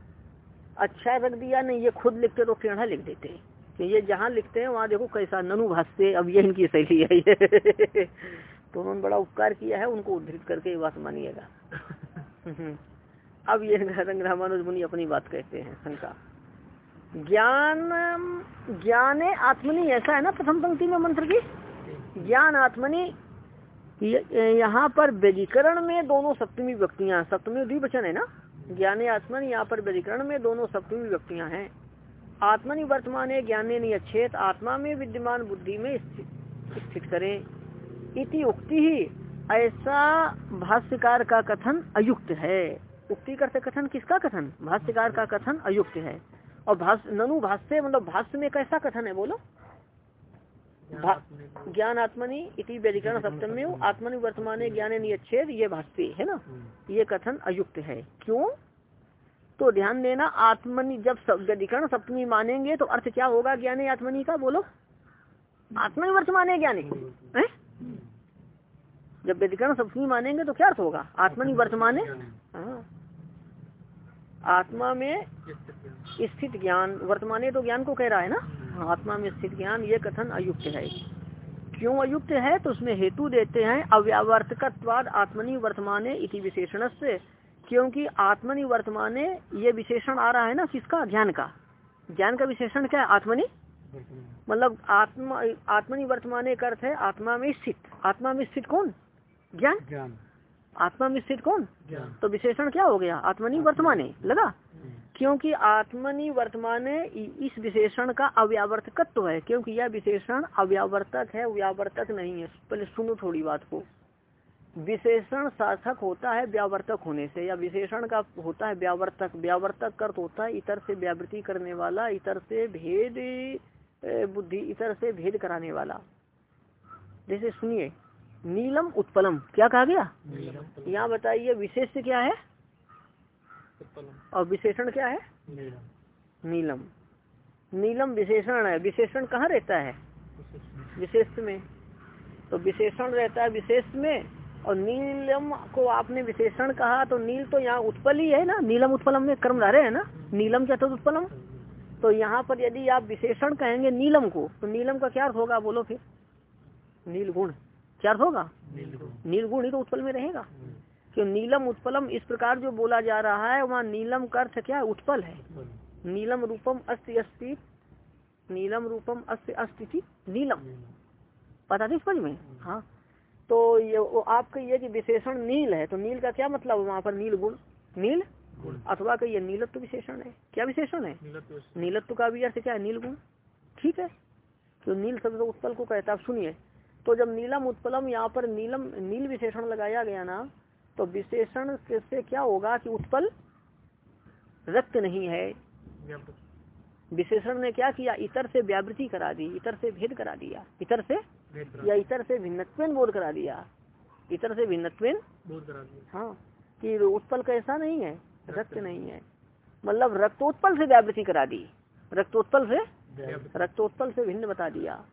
अच्छा रख दिया नहीं ये खुद लिखते तो टेढ़ा लिख देते हैं। कि ये जहाँ लिखते हैं वहाँ देखो कैसा ननु भाष्य अब ये इनकी शैली है ये। <laughs> तो उन्होंने बड़ा उपकार किया है उनको उद्धृत करके ये बात मानिएगा। हम्म। <laughs> अब ये रंग रामानुज मुनि अपनी बात कहते हैं शंका ज्ञान, ज्ञाने आत्मनि, ऐसा है ना प्रथम पंक्ति में मंत्र की? ज्ञान आत्मनि यहाँ पर व्यधिकरण में दोनों सप्तमी व्यक्तियाँ, सप्तमी द्विवचन है ना? ज्ञाने आत्मनि, यहाँ पर व्यधिकरण में दोनों सप्तमी व्यक्तियाँ हैं। आत्मनि वर्तमान है ज्ञाने नियच्छेद, आत्मा में विद्यमान बुद्धि में स्थित करें। इति उक्ति ही, ऐसा भाष्यकार का कथन अयुक्त है। उक्ति करते कथन किसका कथन? भाष्यकार का कथन अयुक्त है। और भाष्य ननु भाष्य मतलब भाष्य में कैसा कथन है बोलो? ज्ञान आत्मनि इति व्यधिकरण सप्तमी आत्मनि वर्तमान ज्ञाने नियच्छेद ये भाष्य है ना? ये कथन अयुक्त है। क्यों? तो ध्यान देना आत्मनि जब व्यधिकरण सप्तमी मानेंगे तो अर्थ क्या होगा ज्ञाने आत्मनि का बोलो? आत्मनि वर्तमान ज्ञाने। हैं? जब व्यधिकरण सप्तमी मानेंगे तो क्या अर्थ होगा? आत्मनि वर्तमान हाँ। आत्मा में स्थित ज्ञान वर्तमान तो ज्ञान को कह रहा है ना? हाँ, आत्मा में स्थित ज्ञान ये कथन अयुक्त है। क्यों अयुक्त है? तो उसमें हेतु देते हैं अव्यावर्तकत्वाद आत्मनि वर्तमाने इति विशेषण से क्योंकि आत्मनि वर्तमाने ये विशेषण आ रहा है ना किसका? ज्ञान का। ज्ञान का विशेषण क्या है? आत्मनि मतलब आत्मा आत्मनि वर्तमाने का अर्थ है आत्मा में स्थित। आत्मा में स्थित कौन? ज्ञान? आत्मा में स्थित कौन तो विशेषण क्या हो गया? आत्मनि वर्तमाने लगा? क्योंकि आत्मनि वर्तमाने इस विशेषण का अव्यावर्तकत्व है क्योंकि यह विशेषण अव्यावर्तक है व्यावर्तक नहीं है। पहले सुनो थोड़ी बात को। विशेषण सार्थक होता है व्यावर्तक होने से या विशेषण का होता है व्यावर्तक। व्यावर्तक अर्थ होता है इतर से व्यावृत्ति करने वाला इतर से भेद बुद्धि इतर से भेद कराने वाला। जैसे सुनिए नीलम उत्पलम। क्या कहा गया? यहाँ बताइए विशेष क्या है? और विशेषण क्या है? नीलम। नीलम। विशेषण है। विशेषण कहाँ रहता है? विशेष में। तो विशेषण रहता है विशेष में और नीलम को आपने विशेषण कहा तो नील तो यहाँ उत्पल ही है ना? नीलम उत्पलम में कर्म रहे है ना? नीलम क्या उत्पलम? तो यहाँ पर यदि आप विशेषण कहेंगे नीलम को तो नीलम का क्या अर्थ होगा? बोलो फिर। नील गुण। क्या अर्थ होगा? नील गुण ही तो उत्पल में रहेगा। क्यों? नीलम उत्पलम इस प्रकार जो बोला जा रहा है वहाँ नीलम का अर्थ क्या उत्पल है। नीलम रूपम अस्ति अस्ति नीलम रूपम अस्ति अस्ति थी नीलम। पता थी समझ में? हाँ। तो ये वो आपका ये कि विशेषण नील है तो नील का क्या मतलब? वहाँ पर नील? गुण। नील अथवा का ये नीलत्व विशेषण है। क्या विशेषण है? नीलत्व का भी अर्थ क्या है? नील गुण ठीक है। तो नील शब्द उत्पल को कहता है सुनिए। तो जब नीलम उत्पलम यहाँ पर नीलम नील विशेषण लगाया गया ना तो विशेषण से, क्या होगा कि उत्पल रक्त नहीं है? विशेषण ने क्या किया? इतर से व्यावृति करा दी इतर से भेद करा दिया। इतर से? या इतर से भिन्नत्वेन बोध करा दिया। इतर से भिन्नत्वेन? बोध करा दिया। हाँ कि उत्पल कैसा नहीं है? रक्त नहीं। है। मतलब रक्तोत्पल से व्यावृति करा दी। रक्तोत्पल से? रक्तोत्पल से भिन्न बता दिया।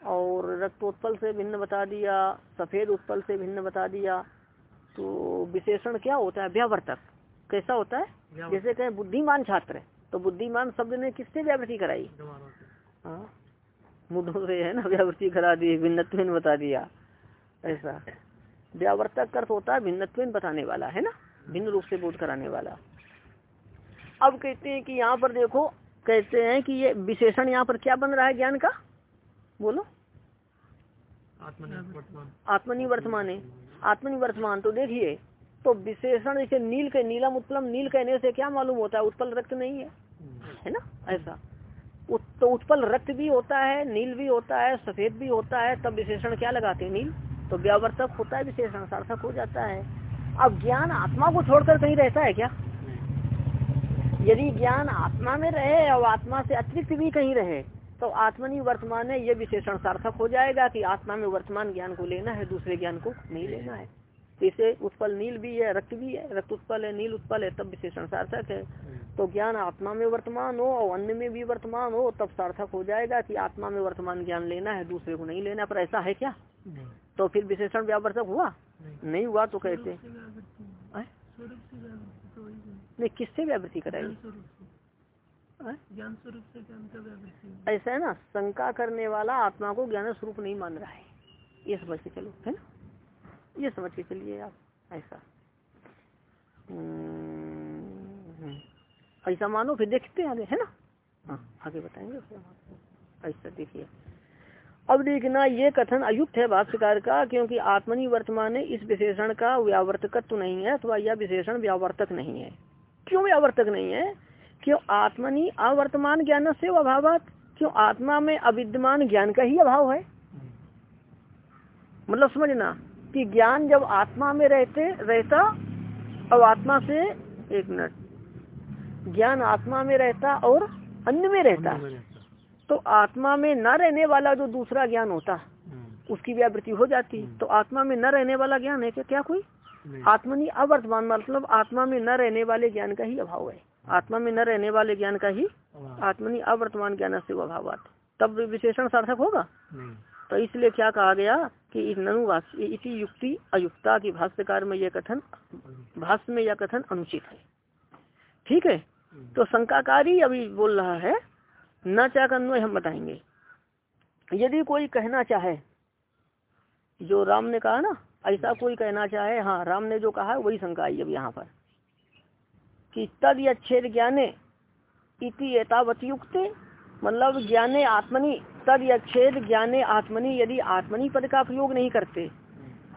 और रक्तोत्पल से भिन्न बता दिया सफ़ेद उत्पल से भिन्न बता दिया तो विशेषण क्या होता है? व्यावर्तक कैसा होता है? जैसे कहें बुद्धिमान छात्र तो बुद्धिमान शब्द ने किससे व्यावृत्ति कराई? हाँ मुद्दों से है ना व्यावृत्ति करा दी भिन्नत्वेन बता दिया ऐसा। व्यावर्तक अर्थ होता है भिन्नत्वेन बताने वाला है ना? भिन्न रूप से बोध कराने वाला। अब कहते हैं कि यहाँ पर देखो कहते हैं कि ये विशेषण यहाँ पर क्या बन रहा है ज्ञान का? बोलो। आत्मनि वर्तमान आत्मनि वर्तमान तो देखिए तो विशेषण जैसे नील के नीलम उत्पलम नील कहने से क्या मालूम होता है? उत्पल रक्त नहीं है। है ना? ऐसा। उत, तो उत्पल रक्त भी होता है नील भी होता है सफ़ेद भी होता है तब विशेषण क्या लगाते हैं? नील? तो व्यावर्तक होता है विशेषण सार्थक हो जाता है। अब ज्ञान आत्मा को छोड़कर कहीं रहता है क्या? यदि ज्ञान आत्मा में रहे और आत्मा से अतिरिक्त भी कहीं रहे तो आत्मनि वर्तमान है ये विशेषण सार्थक हो जाएगा कि आत्मा में वर्तमान ज्ञान को लेना है दूसरे ज्ञान को नहीं लेना है। इसे उत्पल नील भी है रक्त भी है रक्त उत्पल है नील उत्पल है तब विशेषण सार्थक है। तो ज्ञान आत्मा में वर्तमान हो और अन्य में भी वर्तमान हो तब सार्थक हो जाएगा कि आत्मा में वर्तमान ज्ञान लेना है दूसरे को नहीं लेना पर ऐसा है क्या? तो फिर विशेषण व्यावर्तक हुआ? नहीं हुआ तो कैसे? नहीं किससे व्यावृत्ति कराई? ज्ञान स्वरूप से? ज्ञान ऐसा है ना शंका करने वाला आत्मा को ज्ञान स्वरूप नहीं मान रहा है। ये समझ के चलो है ना? ये समझ के चलिए आप ऐसा। हम्म, ऐसा मानो फिर देखते हैं आगे है ना? हाँ आगे बताएँगे। ऐसा देखिए। अब देखना ये कथन अयुक्त है भाष्यकार का क्योंकि आत्मनि वर्तमान इस विशेषण का व्यावर्तकत्व नहीं है अथवा यह विशेषण व्यावर्तक नहीं है। क्यों व्यावर्तक नहीं है? क्यों आत्मनि अवर्तमान ज्ञान से अभाव क्यों आत्मा में अविद्यमान ज्ञान का ही अभाव है? मतलब समझना कि ज्ञान जब आत्मा में रहते रहता और आत्मा से एक मिनट। ज्ञान आत्मा में रहता और अन्य में रहता। तो आत्मा में न रहने वाला जो दूसरा ज्ञान होता उसकी व्यावृत्ति हो जाती। तो आत्मा में न रहने वाला ज्ञान है क्या क्या कोई आत्मनि अवर्तमान मतलब आत्मा में न रहने वाले ज्ञान का ही अभाव है। आत्मा में न रहने वाले ज्ञान का ही आत्मनि अवर्तमान ज्ञान से अभाव तब विशेषण सार्थक होगा। तो इसलिए क्या कहा गया कि इस युक्ति अयुक्ता की भाष्यकार में यह कथन भाष्य में यह कथन अनुचित है। ठीक है? तो शंकाकारी अभी बोल रहा है न चाह अन्वय हम बताएँगे। यदि कोई कहना चाहे जो राम ने कहा ना ऐसा कोई कहना चाहे हाँ राम ने जो कहा वही शंका आई अब यहाँ पर। कि तद यच्छेद ज्ञाने इति एतावत युक्त। मतलब ज्ञाने आत्मनि, तद यच्छेद ज्ञाने आत्मनि यदि आत्मनि पद का प्रयोग नहीं करते।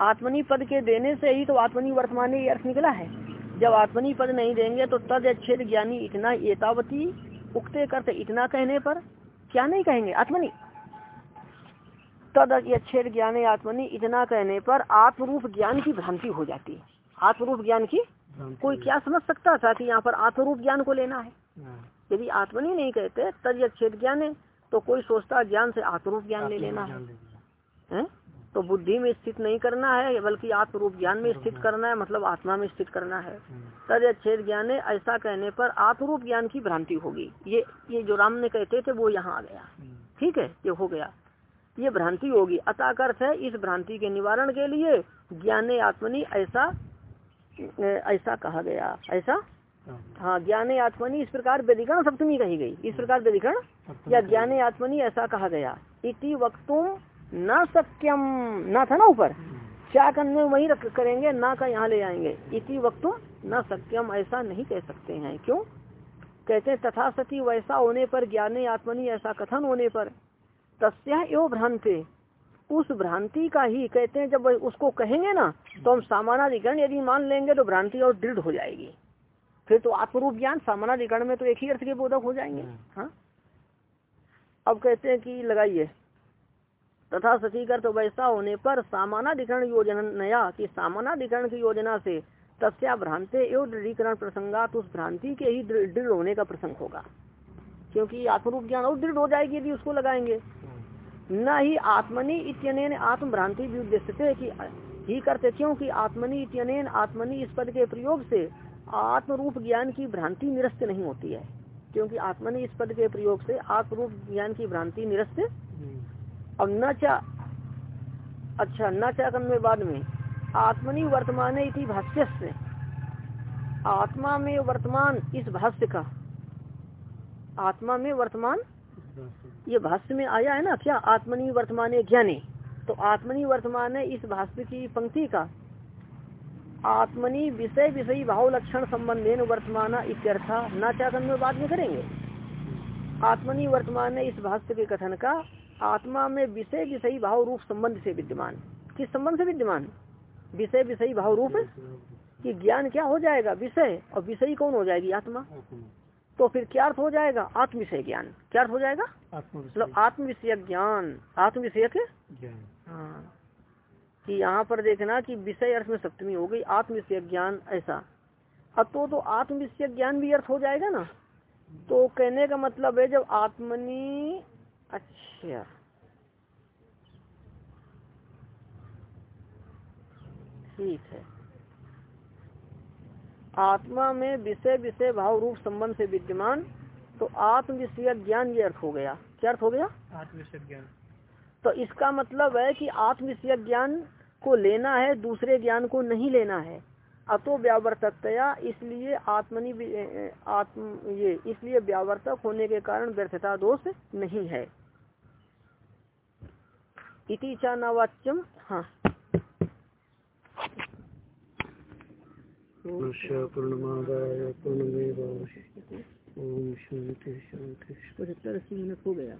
आत्मनि पद के देने से ही तो आत्मनि वर्तमान ये अर्थ निकला है। जब आत्मनि पद नहीं देंगे तो तद यच्छेद ज्ञानी इतना एतावती उक्ते करते, इतना कहने पर क्या नहीं कहेंगे? आत्मनि। तद यच्छेद ज्ञाने आत्मनि इतना कहने पर आत्मरूप ज्ञान की भ्रांति हो जाती है। आत्मरूप ज्ञान की कोई क्या समझ सकता था कि यहाँ पर आत्मरूप ज्ञान को लेना है? यदि आत्मनि नहीं कहते तद यच्छेद ज्ञान है तो कोई सोचता ज्ञान से आत्मरूप ज्ञान ले लेना है। हैं? तो बुद्धि में स्थित नहीं करना है बल्कि आत्मरूप ज्ञान में स्थित करना है मतलब आत्मा में स्थित करना है। तद अच्छेद ज्ञान है ऐसा कहने पर आत्मरूप ज्ञान की भ्रांति होगी। ये ये जो राम ने कहते थे वो यहाँ आ गया। ठीक है? ये हो गया। ये भ्रांति होगी। अतः अर्थ है इस भ्रांति के निवारण के लिए ज्ञान आत्मनि ऐसा ऐसा कहा गया। ऐसा? हाँ। ज्ञान आत्मनि इस प्रकार व्यधिकरण सप्तमी कही गई। इस प्रकार व्यधिकरण? या ज्ञान आत्मनि ऐसा कहा गया। इति वक्तुम न सक्यम न था ना ऊपर? क्या करने वही रख करेंगे ना का यहाँ ले आएँगे। इति वक्तुम न सक्यम ऐसा नहीं कह सकते हैं। क्यों? कहते हैं तथा सती वैसा होने पर ज्ञान आत्मनि ऐसा कथन होने पर तस्या एवं भ्रांति। उस भ्रांति का ही कहते हैं जब उसको कहेंगे ना तो हम सामानाधिकरण यदि मान लेंगे तो भ्रांति और दृढ़ हो जाएगी। फिर तो आत्मरूप ज्ञान सामानाधिकरण में तो एक ही अर्थ के बोधक हो जाएँगे। हाँ? अब कहते हैं कि लगाइए। तथा सतीकर तो वैसा होने पर सामानाधिकरण योजना नया कि सामानाधिकरण की योजना से तस्या भ्रांति एवं दृढ़ीकरण प्रसंगात उस भ्रांति के ही दृढ़ होने का प्रसंग होगा। क्योंकि आत्मरूप ज्ञान और दृढ़ हो जाएगी यदि उसको लगाएँगे। न ही आत्मनि इत्यनेन आत्म भ्रांति भी उद्देश्य थे कि ही करते क्योंकि आत्मनि इत्यनेन आत्मनि इस पद के प्रयोग से आत्मरूप ज्ञान की भ्रांति निरस्त नहीं होती है। क्योंकि आत्मनि इस पद के प्रयोग से आत्मरूप ज्ञान की भ्रांति निरस्त और न चा अच्छा न चा करने बाद में आत्मनि वर्तमान इति भाष्य से आत्मा में वर्तमान इस भाष्य का आत्मा में वर्तमान ये भाष्य में आया है ना क्या? आत्मनि वर्तमान ज्ञाने। तो आत्मनि वर्तमान इस भाष्य की पंक्ति का। आत्मनि विषय विषयी भाव लक्षण संबंधेन वर्तमान इत्यर्था न चाकन में बाद में करेंगे। आत्मनि वर्तमान इस भाष्य के कथन का। आत्मा में विषय विषयी भाव रूप संबंध से विद्यमान। किस संबंध से विद्यमान? विषय विषयी भाव रूप? कि ज्ञान क्या हो जाएगा? विषय। और विषयी कौन हो जाएगी? आत्मा। तो फिर क्या अर्थ हो जाएगा? आत्म विषय ज्ञान क्या अर्थ हो जाएगा? मतलब आत्म विषय ज्ञान। आत्म विषय हाँ। कि यहाँ पर देखना कि विषय अर्थ में सप्तमी हो गई आत्म विषय ज्ञान ऐसा। अब तो तो आत्म विषय ज्ञान भी अर्थ हो जाएगा ना? तो कहने का मतलब है जब आत्मनी अच्छा। ठीक है। आत्मा में विषय विषय भाव रूप संबंध से विद्यमान तो आत्म विषय ज्ञान ये अर्थ हो गया। क्या अर्थ हो गया? आत्मविषय ज्ञान। तो इसका मतलब है कि आत्म विषय ज्ञान को लेना है दूसरे ज्ञान को नहीं लेना है। अतो व्यावर्तकतया इसलिए आत्मनि आत्म ये इसलिए व्यावर्तक होने के कारण व्यर्थता दोष नहीं है। इति चा नवाच्यम हाँ। पूर्णमादाय पूर्णमेवावशिष्यते ओम शांति शांति। पचहत्तर अस्सी मिनट हो गया।